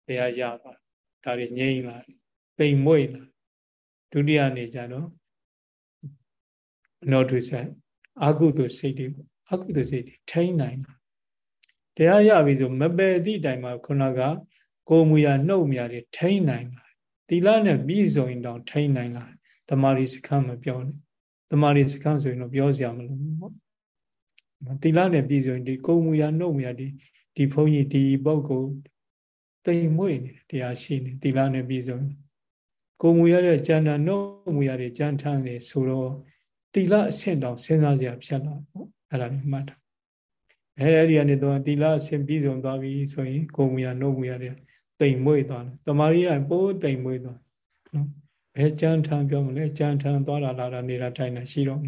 တရားရပါဒါတွေငြိမ့်လာတိမ်မွေ့လာဒုတိယနေကြတော့ နောတုဆိုင်အာကုသိုလ်စိတ်တွေအာကုသိုလ်စိတ်တွေထိန်းနိုင်တာတရားရပြီဆိုမပယ်သည့်တိုင်မှာခုနကကိုမူရနှုတ်မြတွေထိန်းနိုင်လာသီလနဲ့ပြီးဆိုရင်တော့ထိန်းနိုင်လာဓမ္မရီစခန်းမပြောနဲ့ဓမ္မရီစခန်းဆိုရင်တော့ပြောစရာမလိုဘူးပေါ့သီလနဲ့ပြီးဆိုရင်ဒီကိုမူရနှုတ်မြဒီဒီဘုန်းကြီးဒီပုဂ္ဂိုလ်တိမ်မွေ့နေတရားရှိနေသီလနဲ့ပြီးဆိုရင်ကိုမူရတဲ့ဉာဏ်နှုတ်မူရတဲ့ဉာဏ်ထမ်းနေဆိုတော့ သီလအဆင့်တောင်စဉ်းစားစရာဖြစ်လာပေါ့အဲ့ဒါမျိုးမှတ်တာအဲအဲ့ဒီကနေတော့သီလအဆင့်ပြီးဆုံးသွားပြီဆိုရင်ကိုမူရနှုတ်မူရတဲ့တိမ်မွေ့သွားတယ်တမာရီကပိုးတိမ်မွေ့သွားနော်ဘယ်ကြမ်းထမ်းပြောမလဲကြမ်းထမ်းသွားတာလာတာနေတာထိုင်တာရှိတော့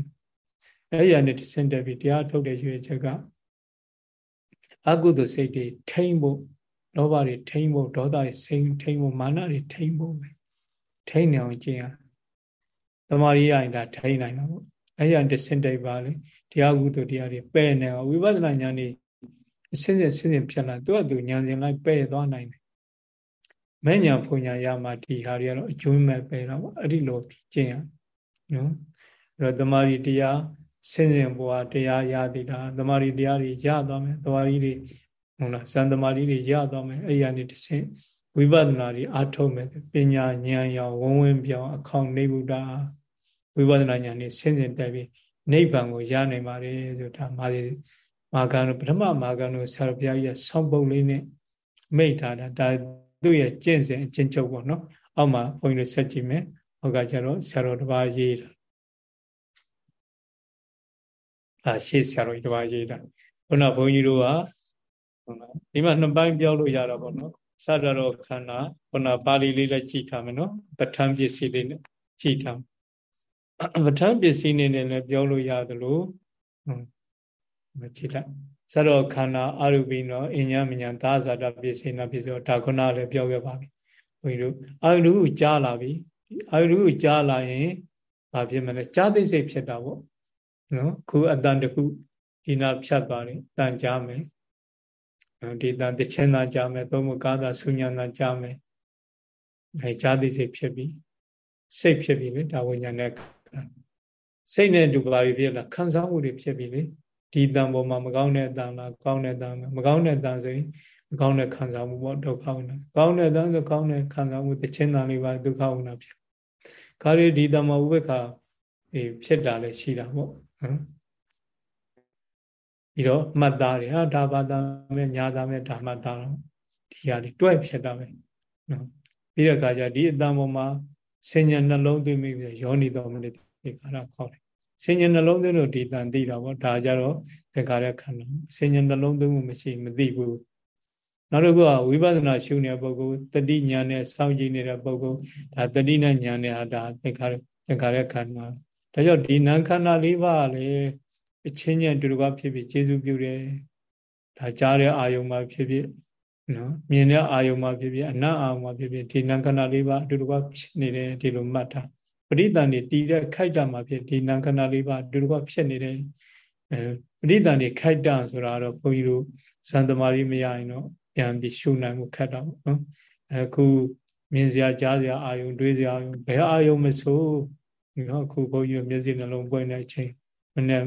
အဲ့ဒီကနေဆင့်တက်ပြီးတရားထုတ်တဲ့ရွေချက်ကအကုသိုလ်စိတ်တွေထိမ့်ဖို့လောဘတွေထိမ့်ဖို့ဒေါသတွေစိတ်ထိမ့်ဖို့မာနတွေထိမ့်ဖို့ပဲထိမ့်နေအောင်ကျင့်ရတမာရီရရင်ဒါထိမ့်နိုင်တာပေါ့ အဲ့ဒီကနေဆင့်တက်ပါလေတရားကုသိုလ်တရားတွေပယ်နေအောင်ဝိပဿနာဉာဏ်တွေအစဉ်စဉ်စဉ်စဉ်ဖြစ်လာသူ့အတူဉာဏ်စဉ်လိုက်ပယ်သွားနိုင်တယ်မဲ့ညာဖွညာရမှဒီဟာတွေကတော့အကျွမ်းမဲ့ပဲတော့အဲ့ဒီလိုကျင့်ရနော်အဲ့တော့တမာရီတရားဆင်းရဲဘဝတရားရသည်တာတမာရီတရားတွေရသွားမယ်တမာရီတွေဟုတ်လားဇန်တမာရီတွေရသွားမယ်အဲ့ရနေတဆင့်ဝိပဿနာတွေအားထုတ်မယ်ပညာဉာဏ်ရောဝဝင်းပြောင်းအခေါင်နေဗုဒ္ဓ ဝိပဿနာဉာဏ်နဲ့ဆင်းရဲတက်ပြီးနိဗ္ဗာန်ကိုရနိုင်ပါတယ်ဆိုတာမာဒီမာဂန်ပထမမာဂန်ကိုဆရာဘုရားကြီးကဆောင်းပုတ်လေးနဲ့မိတ်ထားတာဒါသူ့ရဲ့ကျင့်စဉ်အကျဉ်းချုပ်ပေါ့နော်အောက်မှာဘုန်းကြီးတို့ဆက်ကြည့်မယ်ဟောကကျတော့ဆရာတော်တစ်ပါးရေးတာအာရှေ့ဆရာတော်တစ်ပါးရေးတာခုနဘုန်းကြီးတို့ကဟုတ်လားဒီမှာနှစ်ပိုင်းပြောလို့ရတာပေါ့နော်စတတော်ခန္ဓာခုနပါဠိလေးလည်းကြည်ထားမယ်နော်ပဋ္ဌာန်းပစ္စည်းလေးနဲ့ကြည်ထား ပဋ္ဌာန်းပစ္စည်းနေနဲ့လည်းပြောလို့ရသလိုမကြည့်လိုက်ဇရောခန္ဓာအရူပိနောအညမညာသာဇာတပစ္စေနာပစ္စောဒါခုနလည်းပြောခဲ့ပါပြီဘုန်းကြီးတို့အာရုကိုကြားလာပြီအာရုကိုကြားလာရင်ဘာဖြစ်မလဲကြားသိစိတ်ဖြစ်တာပေါ့နော်ခုအတန်တခုဒီနာဖြတ်သွားတယ်တန်ကြားမယ်ဒီတန်တချင်းသာကြားမယ်သုံးမကားသာဆုညာသာကြားမယ်အဲကြားသိစိတ်ဖြစ်ပြီစိတ်ဖြစ်ပြီလေဒါဝိညာဉ်နဲ့ စိတ်နဲ့တူပါပြီဖြစ်လာခံစားမှုတွေဖြစ်ပြီလေဒီတန်ပေါ်မှာမကောင်းတဲ့အတန်လားကောင်းတဲ့အတန်မကောင်းတဲ့အတန်ဆိုရင်မကောင်းတဲ့ခံစားမှုပေါ့ဒုက္ခဝနာကောင်းတဲ့အတန်ဆိုကောင်းတဲ့ခံစားမှုတခြင်းတန်လေးပါဒုက္ခဝနာဖြစ်ခါရီဒီတမဥပ္ပခာဖြစ်တာလည်းရှိတာပေါ့နော်ပြီးတော့မှတ်သားတယ်ဟာဒါဘာသာမဲ့ညာသားမဲ့ဒါမှတ်သားတော့ဒီဟာလေးတွဲဖြစ်တာပဲနော်ပြီးတဲ့အခါကျဒီအတန်ပေါ်မှာ စဉ္ညာနှလုံးသွင်းပြီးရောနေတော်မလို့ဒီကာရခေါ်တယ်စဉ္ညာနှလုံးသွင်းလို့ဒီတန်သိတာပေါ့ဒါကြတော့သင်္ခါရခန္ဓာစဉ္ညာနှလုံးသွင်းမှုမရှိမသိဘူးနောက်တစ်ခုကဝိပဿနာရှုနေတဲ့ပုဂ္ဂိုလ်တတိညာနဲ့စောင့်ကြည့်နေတဲ့ပုဂ္ဂိုလ်ဒါတတိနဲ့ညာနဲ့ဟာဒါသင်္ခါရသင်္ခါရခန္ဓာဒါကြောင့်ဒီနာခန္ဓာလေးပါးလည်းအချင်းချင်းတူတူကဖြစ်ဖြစ်ကျေစုပြုတယ်ဒါကြားတဲ့အာယုံမှာဖြစ်ဖြစ် နော်မြင်တဲ့အာယုံမှာဖြစ်ဖြစ်အနတ်အာယုံမှာဖြစ်ဖြစ်ဒီနာခန္ဓာလေးပါးအတူတူကဖြစ်နေတယ်ဒီလိုမှတ်ထားပရိသန်တွေတည်တဲ့ခိုက်တာမှာဖြစ်ဒီနာခန္ဓာလေးပါးအတူတူကဖြစ်နေတယ်အဲပရိသန်တွေခိုက်တာဆိုတာတော့ဘုန်းကြီးတို့ဇန်သမารီမရရင်တော့ပြန်ပြီးရှုနိုင်မှုခက်တော့နော်အခုမြင်စရာကြားစရာအာယုံတွေးစရာအာယုံဘယ်အာယုံမဆိုနော်အခုဘုန်းကြီးမျက်စိနှလုံးပွင့်တဲ့အချိန်မနေ့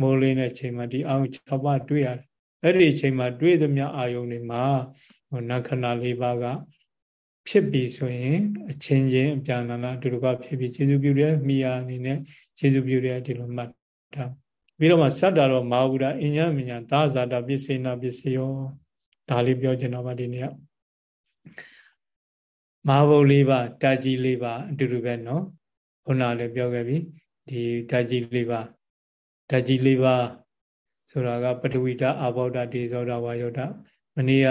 မိုးလင်းတဲ့အချိန်မှာဒီအာယုံ၆ပါးတွေ့ရတယ် အဲ့ဒီအချိန်မှာတွေ့သမျှအာယုံတွေမှာနခဏလေးပါးကဖြစ်ပြီဆိုရင်အချင်းချင်းအပြန်လာလာအတူတူကဖြစ်ပြီးခြေစုပြုတဲ့မိယာအနေနဲ့ခြေစုပြုတဲ့ဒီလိုမှတ်ထားပြီးတော့မှစတ္တာတော့မာဝုဒအညမညာသာဇာတာပစ္စေနာပစ္စယောဒါလေးပြောချင်တော့ပါဒီနေ့မဟာဘုတ်လေးပါတာကြီးလေးပါအတူတူပဲเนาะခုနလည်းပြောခဲ့ပြီဒီတာကြီးလေးပါတာကြီးလေးပါ ဆိုတာကပထဝီဓာအာဘောဓာဒေဇောဓာဝါယောဓာမနေ့က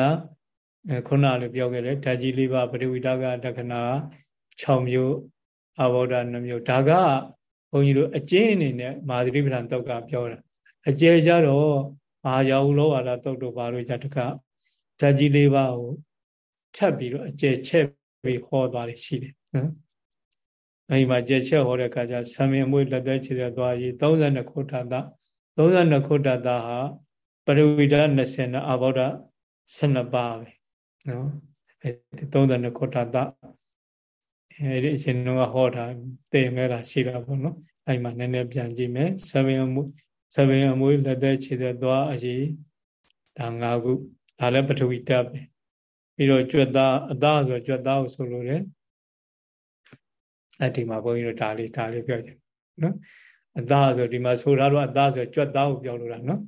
ခုနလည်းပြောခဲ့တယ်ဓာကြီးလေးပါပထဝီဓာကတက္ကနာ6မျိုးအာဘောဓာ2မျိုးဒါကဘုန်းကြီးတို့အကျဉ်းအနေနဲ့မာသရိပ္ပံတုတ်ကပြောတာအကျယ်ကြတော့မဟာယောလောဝါဒတုတ်တို့ဘာလို့ကြတကဓာကြီးလေးပါကိုထပ်ပြီးတော့အကျယ်ချက်ပြီးဟောသွားတယ်ရှိတယ်နော်အဲဒီမှာကျက်ချက်ဟောတဲ့အခါကျဆံမင်မွေးလက်သက်ခြေသက်သွားရေး32ခုထာတာ 32ခုထာတာဟာပရိဝိဒ20နဲ့အာဘောဓ12ပါးပဲနော်32ခုထာတအဲဒီအရှင်တော်ကဟောတာသိငဲတာရှိတာပေါ့နော်အဲ့မှာနည်းနည်းပြန်ကြည့်မယ်ဆဗင်အမှုဆဗင်အမှုလက်သက်ခြေသက်သွားအရေးဒါ၅ခုဒါလည်းပထဝီတပ်ပဲပြီးတော့ကြွက်သားအသားဆိုကြွက်သားကိုဆိုလို့ရတယ်အဲ့ဒီမှာဘုန်းကြီးတို့ဒါလေးဒါလေးပြောချင်နော် အသားဆိုဒီမှာဆိုထားတော့အသားဆိုကြွက်သားကိုပြောလို့တာနော်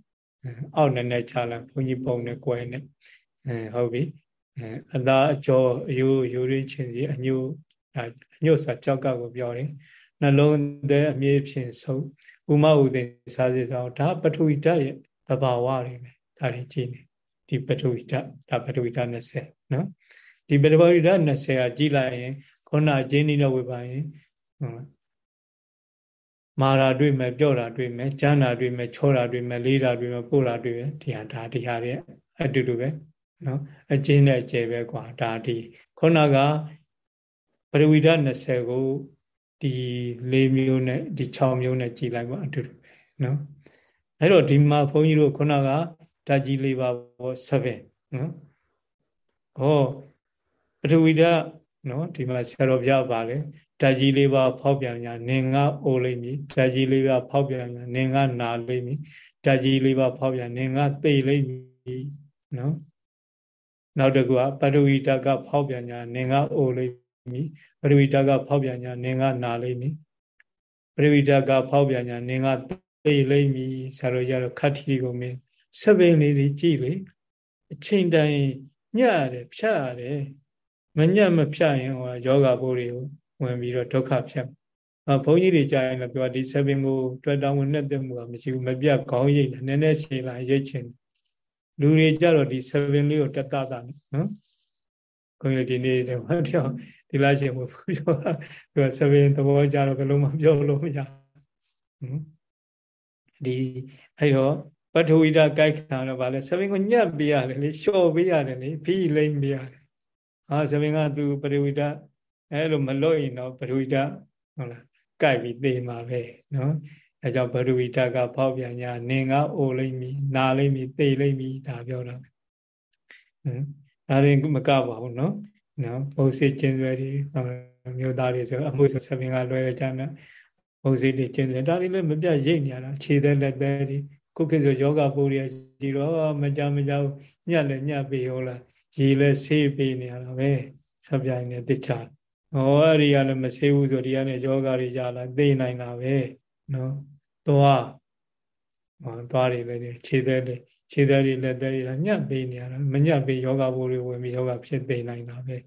အောက်နဲ့နဲ့ချလိုက်ဘုန်းကြီးပုံနဲ့꽌နဲ့အဲဟုတ်ပြီအဲအသားအကျော်အယိုးရိုးရင်းချင်းစီအညို့အညို့ဆိုကြောက်ကကိုပြောတယ်နှလုံးသည်အမြဲဖြင့်ဆုံးဥမဥဒေစာစီဆောင်ဒါပထဝီဓာတ်ရဲ့သဘာဝတွေပဲဒါတွေကြည့်နေဒီပထဝီဓာတ်ဒါပထဝီဓာတ်20နော်ဒီပထဝီဓာတ်20ကကြည့်လိုက်ရင်ခုနအချင်းဤနဲ့ဝေပါရင် မာတာတွေ့မယ်ပြော့တာတွေ့မယ်ကြမ်းတာတွေ့မယ်ချောတာတွေ့မယ်လေးတာတွေ့မယ်ပို့တာတွေ့မယ်ဒီဟာဒါဒီဟာတွေအတူတူပဲနော်အချင်းနဲ့အကျယ်ပဲကွာဒါဒီခုနကပရဝိဒ20ကိုဒီ၄မျိုးနဲ့ဒီ6မျိုးနဲ့ကြည်လိုက်ပါအတူတူပဲနော်အဲ့တော့ဒီမှာဘုန်းကြီးတို့ခုနကဓာတ်ကြီး၄ပါးပေါ့7နော်ဟောပထဝီဓာတ်နော်ဒီမှာဆရာတော်ပြပါလေ ဓာတ်ကြီးလေးပါဖောက်ပြန်ညာနင်ကအိုလိမ့်မည်ဓာတ်ကြီးလေးပါဖောက်ပြန်ညာနင်ကနာလိမ့်မည်ဓာတ်ကြီးလေးပါဖောက်ပြန်နင်ကသိလိမ့်မည်နော်နောက်တစ်ခုကပထဝီဓာတ်ကဖောက်ပြန်ညာနင်ကအိုလိမ့်မည်ပထဝီဓာတ်ကဖောက်ပြန်ညာနင်ကနာလိမ့်မည်ပထဝီဓာတ်ကဖောက်ပြန်ညာနင်ကသိလိမ့်မည်ဆရာတော်ကြတော့ခတ်ထီကိုမင်းစပင်းလေးတွေကြည့်လေအချိန်တိုင်းညှရတယ်ဖြတ်ရတယ်မညက်မဖြတ်ရင်ဟောယောဂဘိုးတွေကို ဝင်ပြီးတော့ဒုက္ခဖြတ်အဘုန်းကြီးတွေကြာရင်လည်းသူကဒီ7ပင်ကိုတွေ့တောင်းဝင်နဲ့တက်မှုကမရှိဘူးမပြတ်ခေါင်းရိပ်နည်းနည်းရှည်လာရိပ်ချင်လူတွေကြတော့ဒီ7ပင်လေးကိုတက်တာတာနော်ကိုယ်ဒီနေ့တော့တော့ဒီလားရှင်ဘုပြောတာသူက7ပင်သဘောကြတော့ဘယ်လိုမှပြောလို့မရဘူးဒီအဲ့တော့ပထဝီဓာတ်ကြိုက်ခံတော့ဗာလဲ7ပင်ကိုညက်ပေးရတယ်လေလျှော့ပေးရတယ်လေဖိလိမ့်ပေးရတယ်အာ7ပင်ကသူပထဝီဓာတ် အဲ့လိုမလွတ်ရင်တော့ဘဒဝိတဟုတ်လားကြိုက်ပြီးသိမှာပဲနော်အဲကြောင့်ဘဒဝိတကဖောက်ပြန်ညာနင်ကအိုလိမ့်မည်နာလိမ့်မည်သိလိမ့်မည်ဒါပြောတာဟမ်ဒါရင်မကပါဘူးနော်နော်ဘုံစိတ်ကျင်းစွဲတွေမျိုးသားတွေဆိုအမှုဆိုဆက်ပင်ကလွဲရကြတယ်ဘုံစိတ်တွေကျင်းစွဲဒါတွေလည်းမပြတ်ရိတ်နေရတာခြေသက်လက်သက်တွေခုခေတ်ဆိုယောဂပူရကြီးတော့မကြမကြောက်ညက်လည်းညက်ပြီဟုတ်လားရေလည်းဆေးပေးနေရတာပဲဆက်ပြိုင်နေတခြား ဟောအဲ့ဒီကလည်းမဆေးဘူးဆိုဒီကနေ့ယောဂတွေကြလာသိနိုင်တာပဲနော်သွားဟောသွားတွေလည်းခြေသက်တွေခြေသက်တွေလက်သက်တွေညှပ်ပေးနေရတာမညှပ်ပေးယောဂဘိုးတွေဝင်ပြီးယောဂဖြစ်သိနိုင်တာပဲ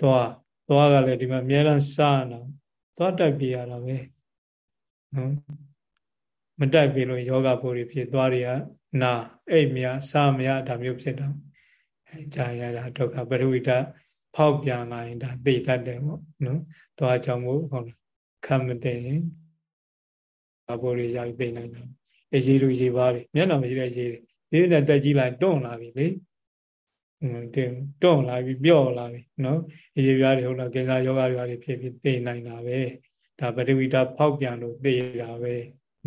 သွားသွားကလည်းဒီမှာအများအားစားနေသွားတက်ပြရတာပဲနော်မတက်ပြီလို့ယောဂဘိုးတွေဖြစ်သွားတွေကနာအိတ်မြစားမြဒါမျိုးဖြစ်တော့အဲကြာရတာဒုက္ခပရိဝိတ ဖောက်ပြန်လာရင်ဒါသိတတ်တယ်ပေါ့နော်။သွားကြောင့်မို့ဟုတ်လားခံမသိရင်အဘောတွေရောက်သိနိုင်တယ်။အရေးလူရေးပါတွေမျက်နှာမရှိတဲ့ရေးတွေဒီနဲ့တက်ကြီးလိုက်တွန့်လာပြီလေ။ဟွန်းတင်တွန့်လာပြီပြော့လာပြီနော်။အရေးပြားတွေဟုတ်လားကင်္ဂါယောဂတွေဖြစ်ပြီးသိနိုင်တာပဲ။ဒါပထဝီဓာတ်ဖောက်ပြန်လို့သိတာပဲ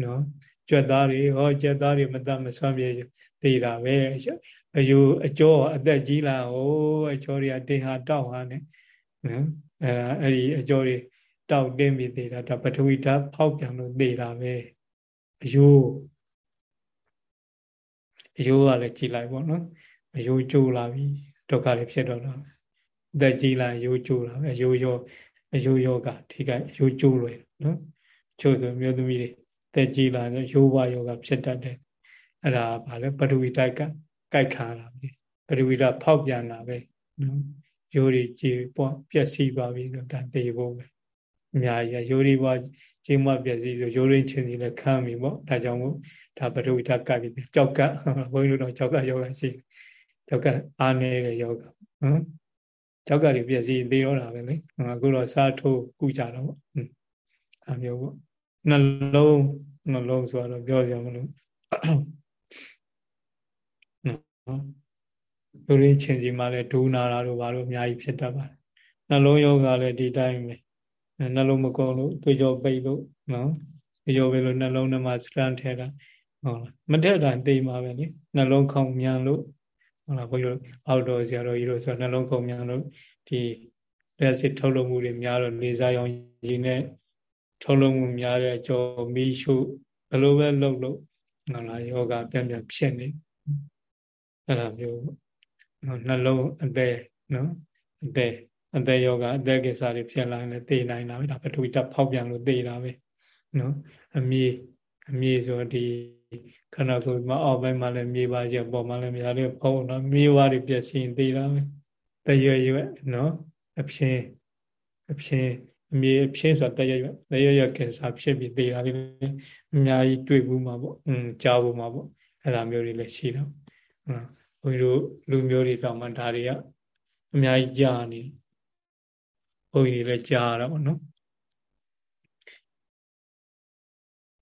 နော်။ကြွက်သားတွေဟောကြက်သားတွေမတတ်မဆွမ်းပြေသိတာပဲ အယူအကျော်အသက်ကြီးလာဟိုအကျော်တွေကတင်ဟာတောက်ဟာနဲ့နော်အဲအဲ့ဒီအကျော်တွေတောက်တင်းပြီးသေးတာဒါပထဝီဓာတ်ဖောက်ပြန်လို့သေးတာပဲအယူအယူကလည်းကြည်လိုက်ပေါ့နော်အယူကျိုးလာပြီဒုက္ခတွေဖြစ်တော့တာအသက်ကြီးလာအယူကျိုးလာအယူရောအယူရောကထိကအယူကျိုးလွယ်နော်ချို့ဆိုမျိုးသမီးတွေသက်ကြီးလာရင်ရိုးဝါယောဂဖြစ်တတ်တယ်အဲ့ဒါဗာလဲပထဝီတိုက် ကကြိုက်ခါတာပဲပထဝီဓာတ်ဖောက်ပြန်တာပဲနော်ရိုးတွေကြည်ပွားပျက်စီးသွားပြီဆိုတာသိဖို့ပဲအများကြီးရိုးတွေပွားကျင်းမပျက်စီးဆိုရိုးရင်းချင်းစီလည်းခံပြီပေါ့ဒါကြောင့်မို့ဒါပထဝီဓာတ်ကပ်ပြီးကြောက်ကဘုန်းကြီးတို့တော့ကြောက်ကယောဂရှိကြောက်ကအားနေတဲ့ယောဂနော်ကြောက်ကတွေပျက်စီးသေးတော့တာပဲလေအခုတော့စားထိုးကုကြတော့ပေါ့အဲမျိုးပေါ့နှလုံးနှလုံးဆိုတော့ပြောစရာမလို လူရင်းချင်းစီမှာလည်းဒူးနာတာတို့ဘာလို့အများကြီးဖြစ်တတ်ပါတယ်နှလုံးယောဂလည်းဒီတိုင်းပဲနှလုံးမကုန်လို့တွေးကြောပိတ်လို့နော်တွေးကြောပိတ်လို့နှလုံးထဲမှာစကန်ထဲတာဟုတ်လားမထက်တာသိမှာပဲလေနှလုံးခေါင်းမြန်လို့ဟုတ်လားဘုန်းကြီးတို့အောက်တော်ဆရာတော်ကြီးတို့ဆိုနှလုံးကုန်မြန်လို့ဒီလက်စစ်ထုတ်လုပ်မှုတွေများတော့လေစားရောင်ရည်နဲ့ထုတ်လုပ်မှုများတဲ့အကျော်မီးရှုဘယ်လိုပဲလုပ်လို့ဟုတ်လားယောဂပြန်ပြန်ဖြစ်နေ အဲ့လိုမျိုးနှလုံးအသက်နော်အသက်အသက်ယောဂအသက်ကိစ္စတွေဖြစ်လာရင်လည်းသိနိုင်တာပဲဒါပထဝီဓာတ်ဖောက်ပြန်လို့သိတာပဲနော်အမြေအမြေဆိုဒီခန္ဓာကိုယ်မှာအောက်ပိုင်းမှာလည်းမြေပါချက်ပေါ်မှာလည်းများလေးဖုံးတော့မြေဝါတွေပြည့်စင်သိတာပဲတရွယ်ရွယ်နော်အဖြင်းအဖြင်းအမြေအဖြင်းဆိုတာတရွယ်ရွယ်တရွယ်ရွယ်ကင်ဆာဖြစ်ပြီးသိတာလေးအများကြီးတွေ့ဘူးမှာပေါ့อืมကြားဘူးမှာပေါ့အဲ့ဒါမျိုးတွေလည်းရှိတော့ ဘုန်းကြီးတို့လူမျိုးတွေတောင်မှဒါတွေကအများကြီးကြားနေဘုန်းကြီးတွေလည်းကြားရတာပေါ့နော်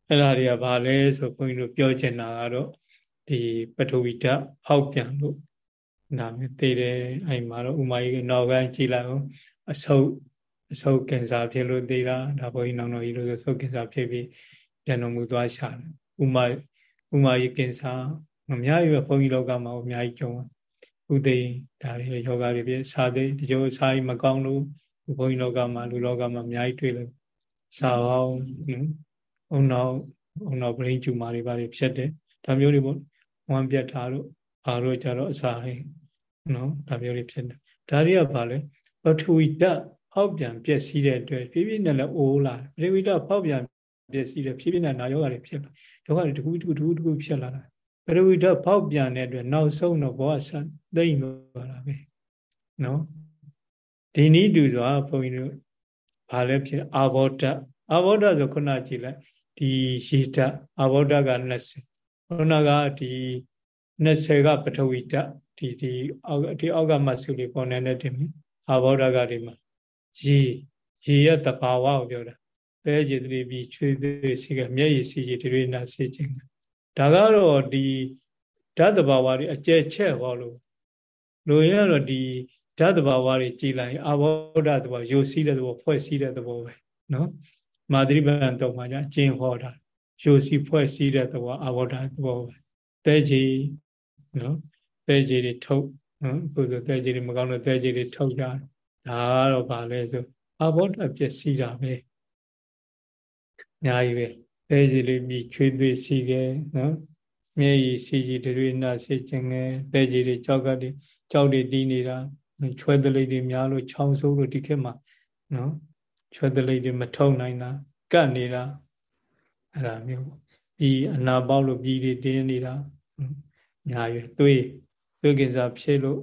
အဲ့ဒါတွေကဘာလဲဆိုဘုန်းကြီးတို့ပြောချင်တာကတော့ဒီပထဝီဓာတ်ဖောက်ပြန်လို့နာမျိုးသိတယ်အဲ့မှာတော့ဥမာကြီးနောက်ကကြည်လိုက်အောင်အဆုပ်အဆုပ်ကင်ဆာဖြစ်လို့သိတာဒါဘုန်းကြီးနောင်တော်ကြီးလို့ဆိုဆုပ်ကင်ဆာဖြစ်ပြီးပြန်တော်မူသွားရှာတယ်ဥမာဥမာကြီးကင်ဆာ အများကြီးပဲဘုန်းကြီးလောကမှာအများကြီးကြုံဥသိဒါတွေယောဂတွေပြစာသိဒီလိုစာကြီးမကောင်းလို့ဘုန်းကြီးလောကမှာလူလောကမှာအများကြီးတွေ့လို့စာအောင်အုံနောက်အုံနောက်ပရင်းကျူမာတွေပါဖြစ်တယ်ဒါမျိုးတွေပေါ့ဝမ်းပြတ်တာတို့အားတို့ကြတော့အစာဟိနော်ဒါမျိုးတွေဖြစ်တယ်ဒါတွေကဘာလဲပထဝီဓာတ်ဖောက်ပြန်ပျက်စီးတဲ့အတွက်ဖြည်းဖြည်းနဲ့လည်းအိုးလာပထဝီဓာတ်ဖောက်ပြန်ပျက်စီးတဲ့ဖြည်းဖြည်းနဲ့နာယောဂါတွေဖြစ်လာယောဂါတွေတစ်ခုတစ်ခုတစ်ခုတစ်ခုဖြစ်လာတာ ပထဝီဓာတ်ဖောက်ပြန်တဲ့အတွက်နောက်ဆုံးတော့ဘောဆန်သိမ့်သွားတာပဲနော်ဒီနည်းတူစွာဘုန်းကြီးတို့ဘာလဲဖြစ်အာဘောဓာတ်အာဘောဓာတ်ဆိုခုနကြည့်လိုက်ဒီရေဓာတ်အာဘောဓာတ်က20ခုနကဒီ20ကပထဝီဓာတ်ဒီဒီအောက်ဒီအောက်ကမဆုလေးပေါ်နေတဲ့တင်ပြီအာဘောဓာတ်ကဒီမှာရေရေရဲ့တဘာဝကိုပြောတာပဲကြည်တည်းပြီးချွေးသေးစီကမျက်ရည်စီကြီးတွေနာစီခြင်း ဒါကတော့ဒီဓာတ်တဘာဝတွေအကျယ်ချက်ဟောလို့လိုရတော့ဒီဓာတ်တဘာဝတွေကြည်လိုက်အာဘောဓာတ်တဘာယိုစီးတဲ့သဘောဖွဲ့စည်းတဲ့သဘောပဲနော်မာသရိပန်တော့မှじゃအကျင့်ဟောတာယိုစီဖွဲ့စည်းတဲ့သဘောအာဘောဓာတ်သဘောပဲတဲကြီးနော်တဲကြီးတွေထုတ်နော်အခုဆိုတဲကြီးတွေမကောင်းလို့တဲကြီးတွေထုတ်ကြဒါကတော့ဗာလဲဆိုအာဘောဓာတ်ပျက်စီးတာပဲအများကြီးပဲ တဲကြီးလေးမြည်ချွေးသွေးစီခဲ့နော်မျက်ရည်စီကြီးတွေနာစီခြင်းငယ်တဲကြီးတွေကြောက်ကတွေကြောက်တွေတီးနေတာချွဲတလိတွေများလို့ချောင်းဆိုးလို့ဒီခေတ်မှာနော်ချွဲတလိတွေမထုံနိုင်တာကတ်နေတာအဲ့ဒါမျိုးပြီးအနာပေါက်လို့ပြီးတွေတင်းနေတာညာရွယ်တွေးတွေးကိစ္စဖြစ်လို့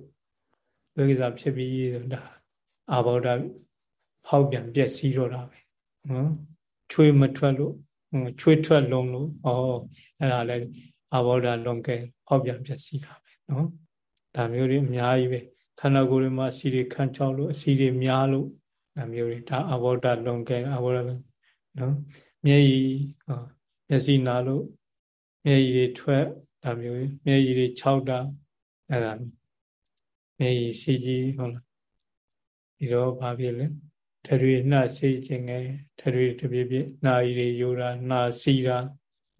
တွေးကိစ္စဖြစ်ပြီးဒါအာဘောဓဖောက်ပြန်ပြက်စီးတော့တာပဲနော်ချွေးမထွက်လို့ ချွေးထွက်လုံးလို့ဩအဲ့ဒါလည်းအာဘောဓလွန်ကဲဖောက်ပြန်ပြက်စီးတာပဲနော်ဒါမျိုးတွေအများကြီးပဲခန္ဓာကိုယ်တွေမှာအစီတွေခန်းချောက်လို့အစီတွေများလို့ဒါမျိုးတွေဒါအာဘောဓလွန်ကဲအာဘောဓနော်မျက်ရည်မျက်စိနာလို့မျက်ရည်တွေထွက်ဒါမျိုးမျက်ရည်တွေခြောက်တာအဲ့ဒါမျက်ရည်စီကြီးဟုတ်လားဒီတော့ဘာဖြစ်လဲ ထရွေနှဆေးခြင်းငယ်ထရွေတပြည့်ပြည့်နာရီတွေယူတာနာစီတာ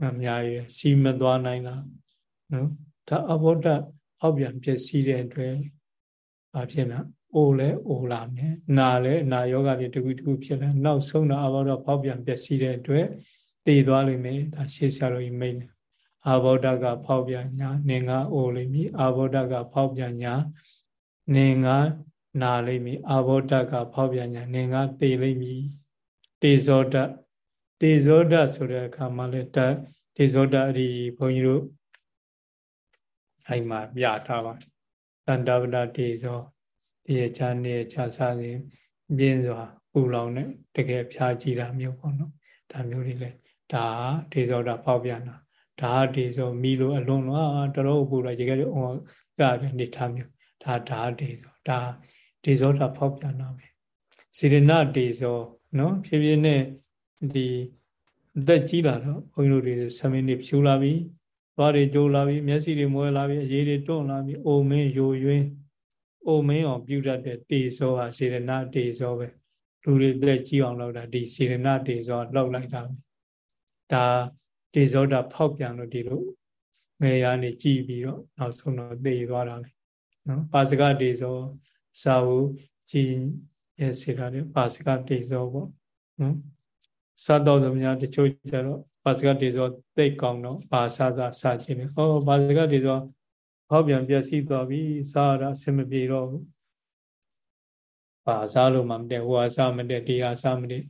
အများကြီးစီမသွားနိုင်တာနော်ဒါအဘောဓအောက်ပြန်ပြည့်စည်တဲ့အတွက်ဘာဖြစ်လဲအိုလဲအိုလာမယ်နာလဲနာယောဂပြတခုတခုဖြစ်လဲနောက်ဆုံးတော့အဘောဓဖောက်ပြန်ပြည့်စည်တဲ့အတွက်တည်သွားလိမ့်မယ်ဒါရှေးဆရာတော်ကြီးမိတ်တယ်အာဘောဓကဖောက်ပြန်ညာနင်္ဂအိုလိမ့်မည်အာဘောဓကဖောက်ပြန်ညာနင်္ဂ နာလိမ့်မည်အာဘောဓကဖောက်ပြန်ညာနင်္ဂတေလိမ့်မည်တေဇောဓတေဇောဓဆိုတဲ့အခါမှာလဲတတေဇောဓအဒီဘုန်းကြီးတို့အဲ့မှာပြထားပါတန္တဝဒတေဇောဒီရချာနေချာစားစဉ်ပြင်းစွာပူလောင်တဲ့တကယ်ဖြားကြည့်တာမျိုးပေါ့နော်ဒါမျိုးတွေလဲဒါဒေဇောတာပေါက်ပြန်တာဒါဒေဇောမိလို့အလွန်တော့တော်တော်ပူလာရေကလေးအောင်ကတဲ့နေထားမျိုးဒါဒါဒေဇောဒါ ဒေဇောတာပေါက်ပြန်တာပဲစေရနာဒေဇောနော်ဖြည်းဖြည်းနဲ့ဒီအသက်ကြီးလာတော့ဘုန်းကြီးတို့တွေဆမင်းတွေဖြူလာပြီသွားတွေကြိုးလာပြီမျက်စိတွေမွဲလာပြီအရေးတွေတွန့်လာပြီအိုမင်းယိုယွင်းအိုမင်းအောင်ပြုတတ်တဲ့တေဇောဟာစေရနာတေဇောပဲလူတွေသက်ကြီးအောင်လုပ်တာဒီစေရနာတေဇောလောက်လိုက်တာပဲဒါတေဇောတာဖောက်ပြန်လို့ဒီလိုငယ်ရနေကြည်ပြီးတော့နောက်ဆုံးတော့သိသွားတာလေနော်ပါစကတေဇော စာဝကြည်ရဲ့စေတာလေပါစကတေဇောပေါ့နော်စားတော်သူများတချို့ကျတော့ပါစကတေဇောသိတ်ကောင်းတော့ပါစာသာစာခြင်းလေဟောပါစကတေဇောဟောပြန်ပြစီသွားပြီစားရတာအဆင်မပြေတော့ဘူးပါစားလို့မှမတည့်ဟိုဟာစားမတည့်ဒီဟာစားမတည့်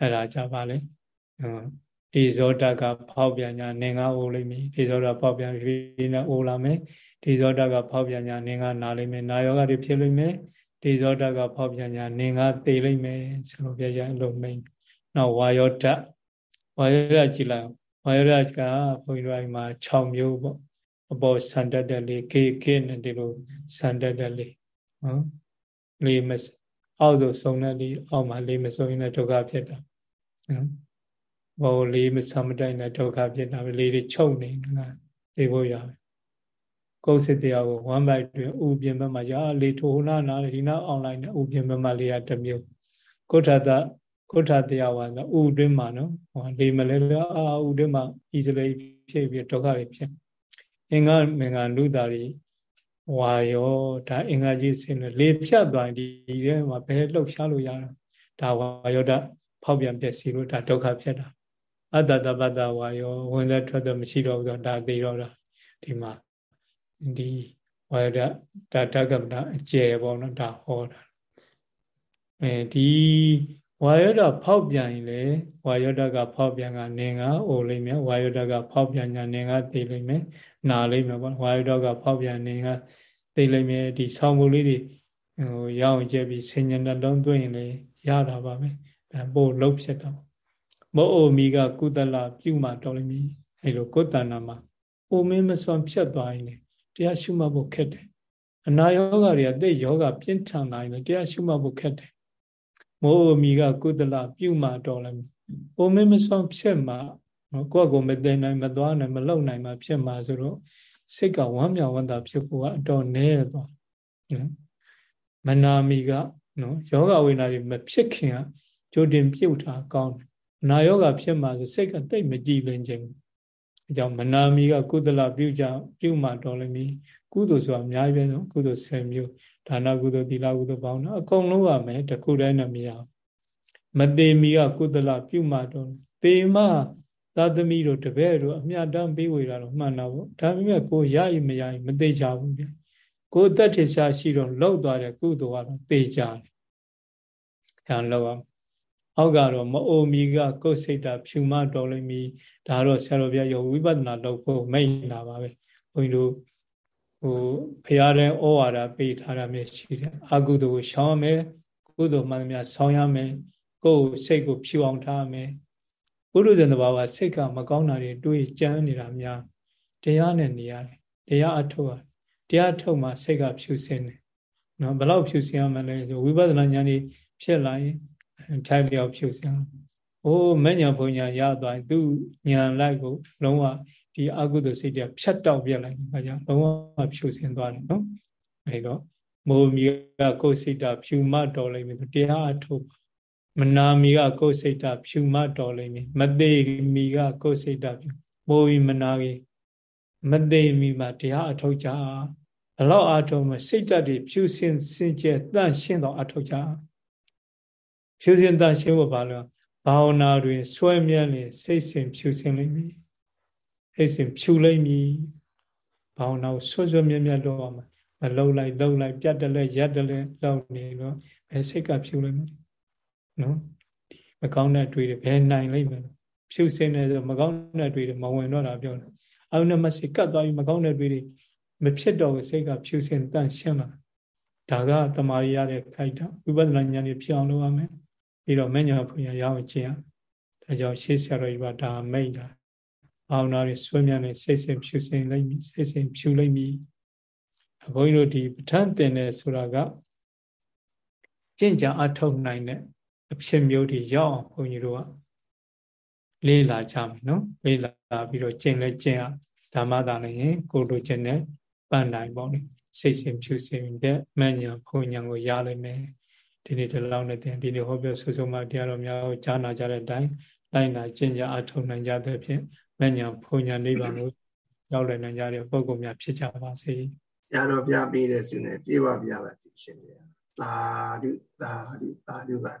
အဲ့ဒါကြပါလေ ဒီဇောတကဖောက်ပြန်ညာနင်္ဂအိုးလိမ့်မည်ဒီဇောတဖောက်ပြန်ပြီးနေအိုးလာမယ်ဒီဇောတကဖောက်ပြန်ညာနင်္ဂနာလိမ့်မယ်နာယောဂတွေဖြစ်လိမ့်မယ်ဒီဇောတကဖောက်ပြန်ညာနင်္ဂသေလိမ့်မယ်ဆိုလို့ပြရအလုံးမိန်နောက်ဝါယောတဝါယောတကြည်လိုက်ဝါယောတကဘုန်းကြီးတို့အိမ်မှာ6မျိုးပေါ့အပေါ်ဆန်တက်တက်လေးခေခေနဲ့ဒီလိုဆန်တက်တက်လေးနော်လေးမအောက်ဆိုစုံတဲ့လေးအောက်မှာလေးမစုံရင်ဒုက္ခဖြစ်တာနော် ဘောလေးမဆမတိုင်းတဲ့ဒုက္ခဖြစ်တာပဲလေးတွေချုပ်နေတာသိဖို့ရပဲကိုယ်စစ်တရားကို1 byte တွင်ဥပြင်ဘက်မှာရာလေးထိုနာနာဒီနာအွန်လိုင်းနဲ့ဥပြင်ဘက်မှာလေးရတစ်မျိုးကုဋ္ဌတကုဋ္ဌတရားဝါဆိုဥတွင်းမှာနော်ဟောလေးမလဲအာဥတွင်းမှာဤစလေးဖြစ်ပြီးဒုက္ခတွေဖြစ်အင်္ဂမင်္ဂနုတာတွေဝါယောဒါအင်္ဂါကြီးစင်လေးဖြတ်သွားဒီထဲမှာဘယ်လှုပ်ရှားလို့ရတာဒါဝါယောဒဖောက်ပြန်ပြည့်စီလို့ဒါဒုက္ခဖြစ်တာ အတ္တတပတ္တဝါယောဝင်လက်ထွက်တော့မရှိတော့ဘူးဆိုဒါသိတော့တာဒီမှာဒီဝါရဒဒါတက္ကပအကျယ်ပေါ့နော်ဒါဟောတာအဲဒီဝါရဒဖောက်ပြန်ရင်လေဝါရဒကဖောက်ပြန်ကနေငါအိုလိမ့်မယ်ဝါရဒကဖောက်ပြန်ညာနေငါသိလိမ့်မယ်နာလိမ့်မယ်ပေါ့ဝါရဒကဖောက်ပြန်နေငါသိလိမ့်မယ်ဒီဆောင်းပုံလေးတွေဟိုရအောင်ကျက်ပြီးဆင်ញံနှလုံးသွင်းရင်လေရတာပါပဲအဲပို့လှုပ်ဖြစ်တော့ မောအိုမီကကုသလပြုမှတော်လိမ့်မည်အဲလိုကိုယ်တဏ္ဍာမှာအိုမင်းမစွန်ဖြတ်သွားရင်လေတရားရှုမှတ်ဖို့ခက်တယ်အနာယောဂတွေကသိယောဂပြင်းထန်လာရင်လေတရားရှုမှတ်ဖို့ခက်တယ်မောအိုမီကကုသလပြုမှတော်လိမ့်မည်အိုမင်းမစွန်ဖြတ်မှနော်ကိုယ့်ကိုမသိနိုင်မသွားနိုင်မလုံနိုင်မှဖြစ်မှဆိုတော့စိတ်ကဝမ်းမြောက်ဝမ်းသာဖြစ်ဖို့ကအတော်နည်းသွားနော်မနာမီကနော်ယောဂဝိညာဉ်တွေမဖြစ်ခင်ကကြိုတင်ပြုတ်တာကောင်းတယ် နာယောဂဖြစ်မှဆိုစိတ်ကတိတ်မကြည်လင်ခြင်းအကြောင်းမနာမီကကုသလပြုကြပြုမှတော်လိမ့်မည်ကုသိုလ်ဆိုတာအများကြီးပဲနော်ကုသိုလ်10မျိုးဒါနကုသိုလ်သီလကုသိုလ်ပေါင်းတော့အကုန်လုံးရမယ်တခုတည်းနဲ့မရဘူးမသေးမီကကုသလပြုမှတော်သေမသာသမီတို့တပည့်တို့အမြတ်တမ်းပေးဝေတာတော့မှန်တော့ဗောဒါပေမဲ့ကိုရရင်မရရင်မသေးချဘူးဗျကိုတတ်ထရှာရှိတော့လောက်သွားတဲ့ကုသိုလ်ကတော့သေချတယ်အဲလောက်အောင် အောက်ကတော့မအိုမီကကိုယ်စိတ်တာဖြူမတော်လိမ့်မည်ဒါတော့ဆရာတော်ဘုရားယောဝိပဿနာလုပ်ဖို့မိတ်လာပါပဲဘုန်းကြီးတို့ဟိုဘုရားတဲ့ဩဝါဒပေးထားတာမျိုးရှိတယ်အကုသိုလ်ကိုရှောင်ရမယ်ကုသိုလ်မှန်သမျှဆောင်းရမယ်ကိုယ်စိတ်ကိုဖြူအောင်ထားရမယ်ဘုရုဇဉ်တဘာဝစိတ်ကမကောင်းတာတွေတွေးကြမ်းနေတာများတရားနဲ့နေရတယ်တရားအထုတ်ရတရားထုတ်မှစိတ်ကဖြူစင်တယ်နော်ဘယ်လောက်ဖြူစင်ရမလဲဆိုဝိပဿနာဉာဏ်ကြီးဖြစ်လာရင် ထိုက်လျောက်ဖြူစင်။အိုးမညာဘုံညာရသွားသူညာလိုက်ကိုလုံးဝဒီအကုသိုလ်စိတ်တွေဖြတ်တောက်ပြလိုက်။ဘာကြောင့်လုံးဝဖြူစင်သွားတယ်နော်။အဲတော့မိုးမီကကိုယ်စိတ်တာဖြူမတော်လိမ့်မယ်တရားအထုတ်မနာမီကကိုယ်စိတ်တာဖြူမတော်လိမ့်မယ်မသေးမီကကိုယ်စိတ်တာဖြူမိုးမီမနာကြီးမသေးမီမှာတရားအထုတ်ကြဘလောက်အထုတ်မစိတ်တတ်တွေဖြူစင်စင်ကြဲတန့်ရှင်းတော့အထုတ်ကြ ဖြူစင်တန်ရှင်းဖို့ဘာလို့ဘာဝနာတွင်ဆွဲမြဲလေစိတ်စဉ်ဖြူစင်လိမ့်မည်စိတ်စဉ်ဖြူလိမ့်မည်ဘာဝနာကိုဆွဆွမြဲမြဲလုပ်အောင်မလှုပ်လိုက်လှုပ်လိုက်ပြတ်တယ်လဲရက်တယ်လဲလှုပ်နေတော့ဘယ်စိတ်ကဖြူလိမ့်မလဲနော်ဒီမကောင်းတဲ့တွေးတွေဘယ်နိုင်လိမ့်မလဲဖြူစင်တယ်ဆိုမကောင်းတဲ့တွေးတွေမဝင်တော့တာပြောတယ်အောက်နဲ့မစိကတ်သွားပြီးမကောင်းတဲ့တွေးတွေမဖြစ်တော့စိတ်ကဖြူစင်တန့်ရှင်းလာဒါကတမာရီရတဲ့ခိုက်တာဝိပဿနာဉာဏ်ကြီးဖြစ်အောင်လုပ်ရမယ် ပြီးတော့မညာဖွညာရအောင်ကျင့်ရဒါကြောင့်ရှေးဆရာတော်ကြီးကဒါမိတ်တာဘာဝနာတွေဆွေးမြန်းနေစိတ်စဉ်ဖြူစင်လိုက်ပြီစိတ်စဉ်ဖြူလိုက်ပြီဘုန်းကြီးတို့ဒီပဋ္ဌာန်းတင်တယ်ဆိုတာကကျင့်ကြအထောက်နိုင်တဲ့အဖြစ်မျိုးတွေရောက်အောင်ဘုန်းကြီးတို့ကလေးလာကြမယ်နော်လေးလာပြီးတော့ကျင့်လဲကျင့်ရဓမ္မသာလည်းရင်ကိုလိုချင်တဲ့ပန်းတိုင်းပေါ့လေစိတ်စဉ်ဖြူစင်တဲ့မညာဘုံညာကိုရလိမ့်မယ် ဒီနေ့ဒီလောက်နဲ့တင်ဒီနေ့ဟောပြောဆိုဆိုမှတရားတော်များကိုကြားနာကြတဲ့အတိုင်းလိုက်နာကျင့်ကြအထောက်နိုင်ကြတဲ့ဖြင့်မညာဘုံညာနိဗ္ဗာန်ကိုရောက်လည်နိုင်ကြတဲ့ပုဂ္ဂိုလ်များဖြစ်ကြပါစေ။ရတော်ပြပေးတဲ့ဆုနဲ့ပြေဝပြပါသည်ရှင်ဗျာသာဓုသာဓုသာဓုပါ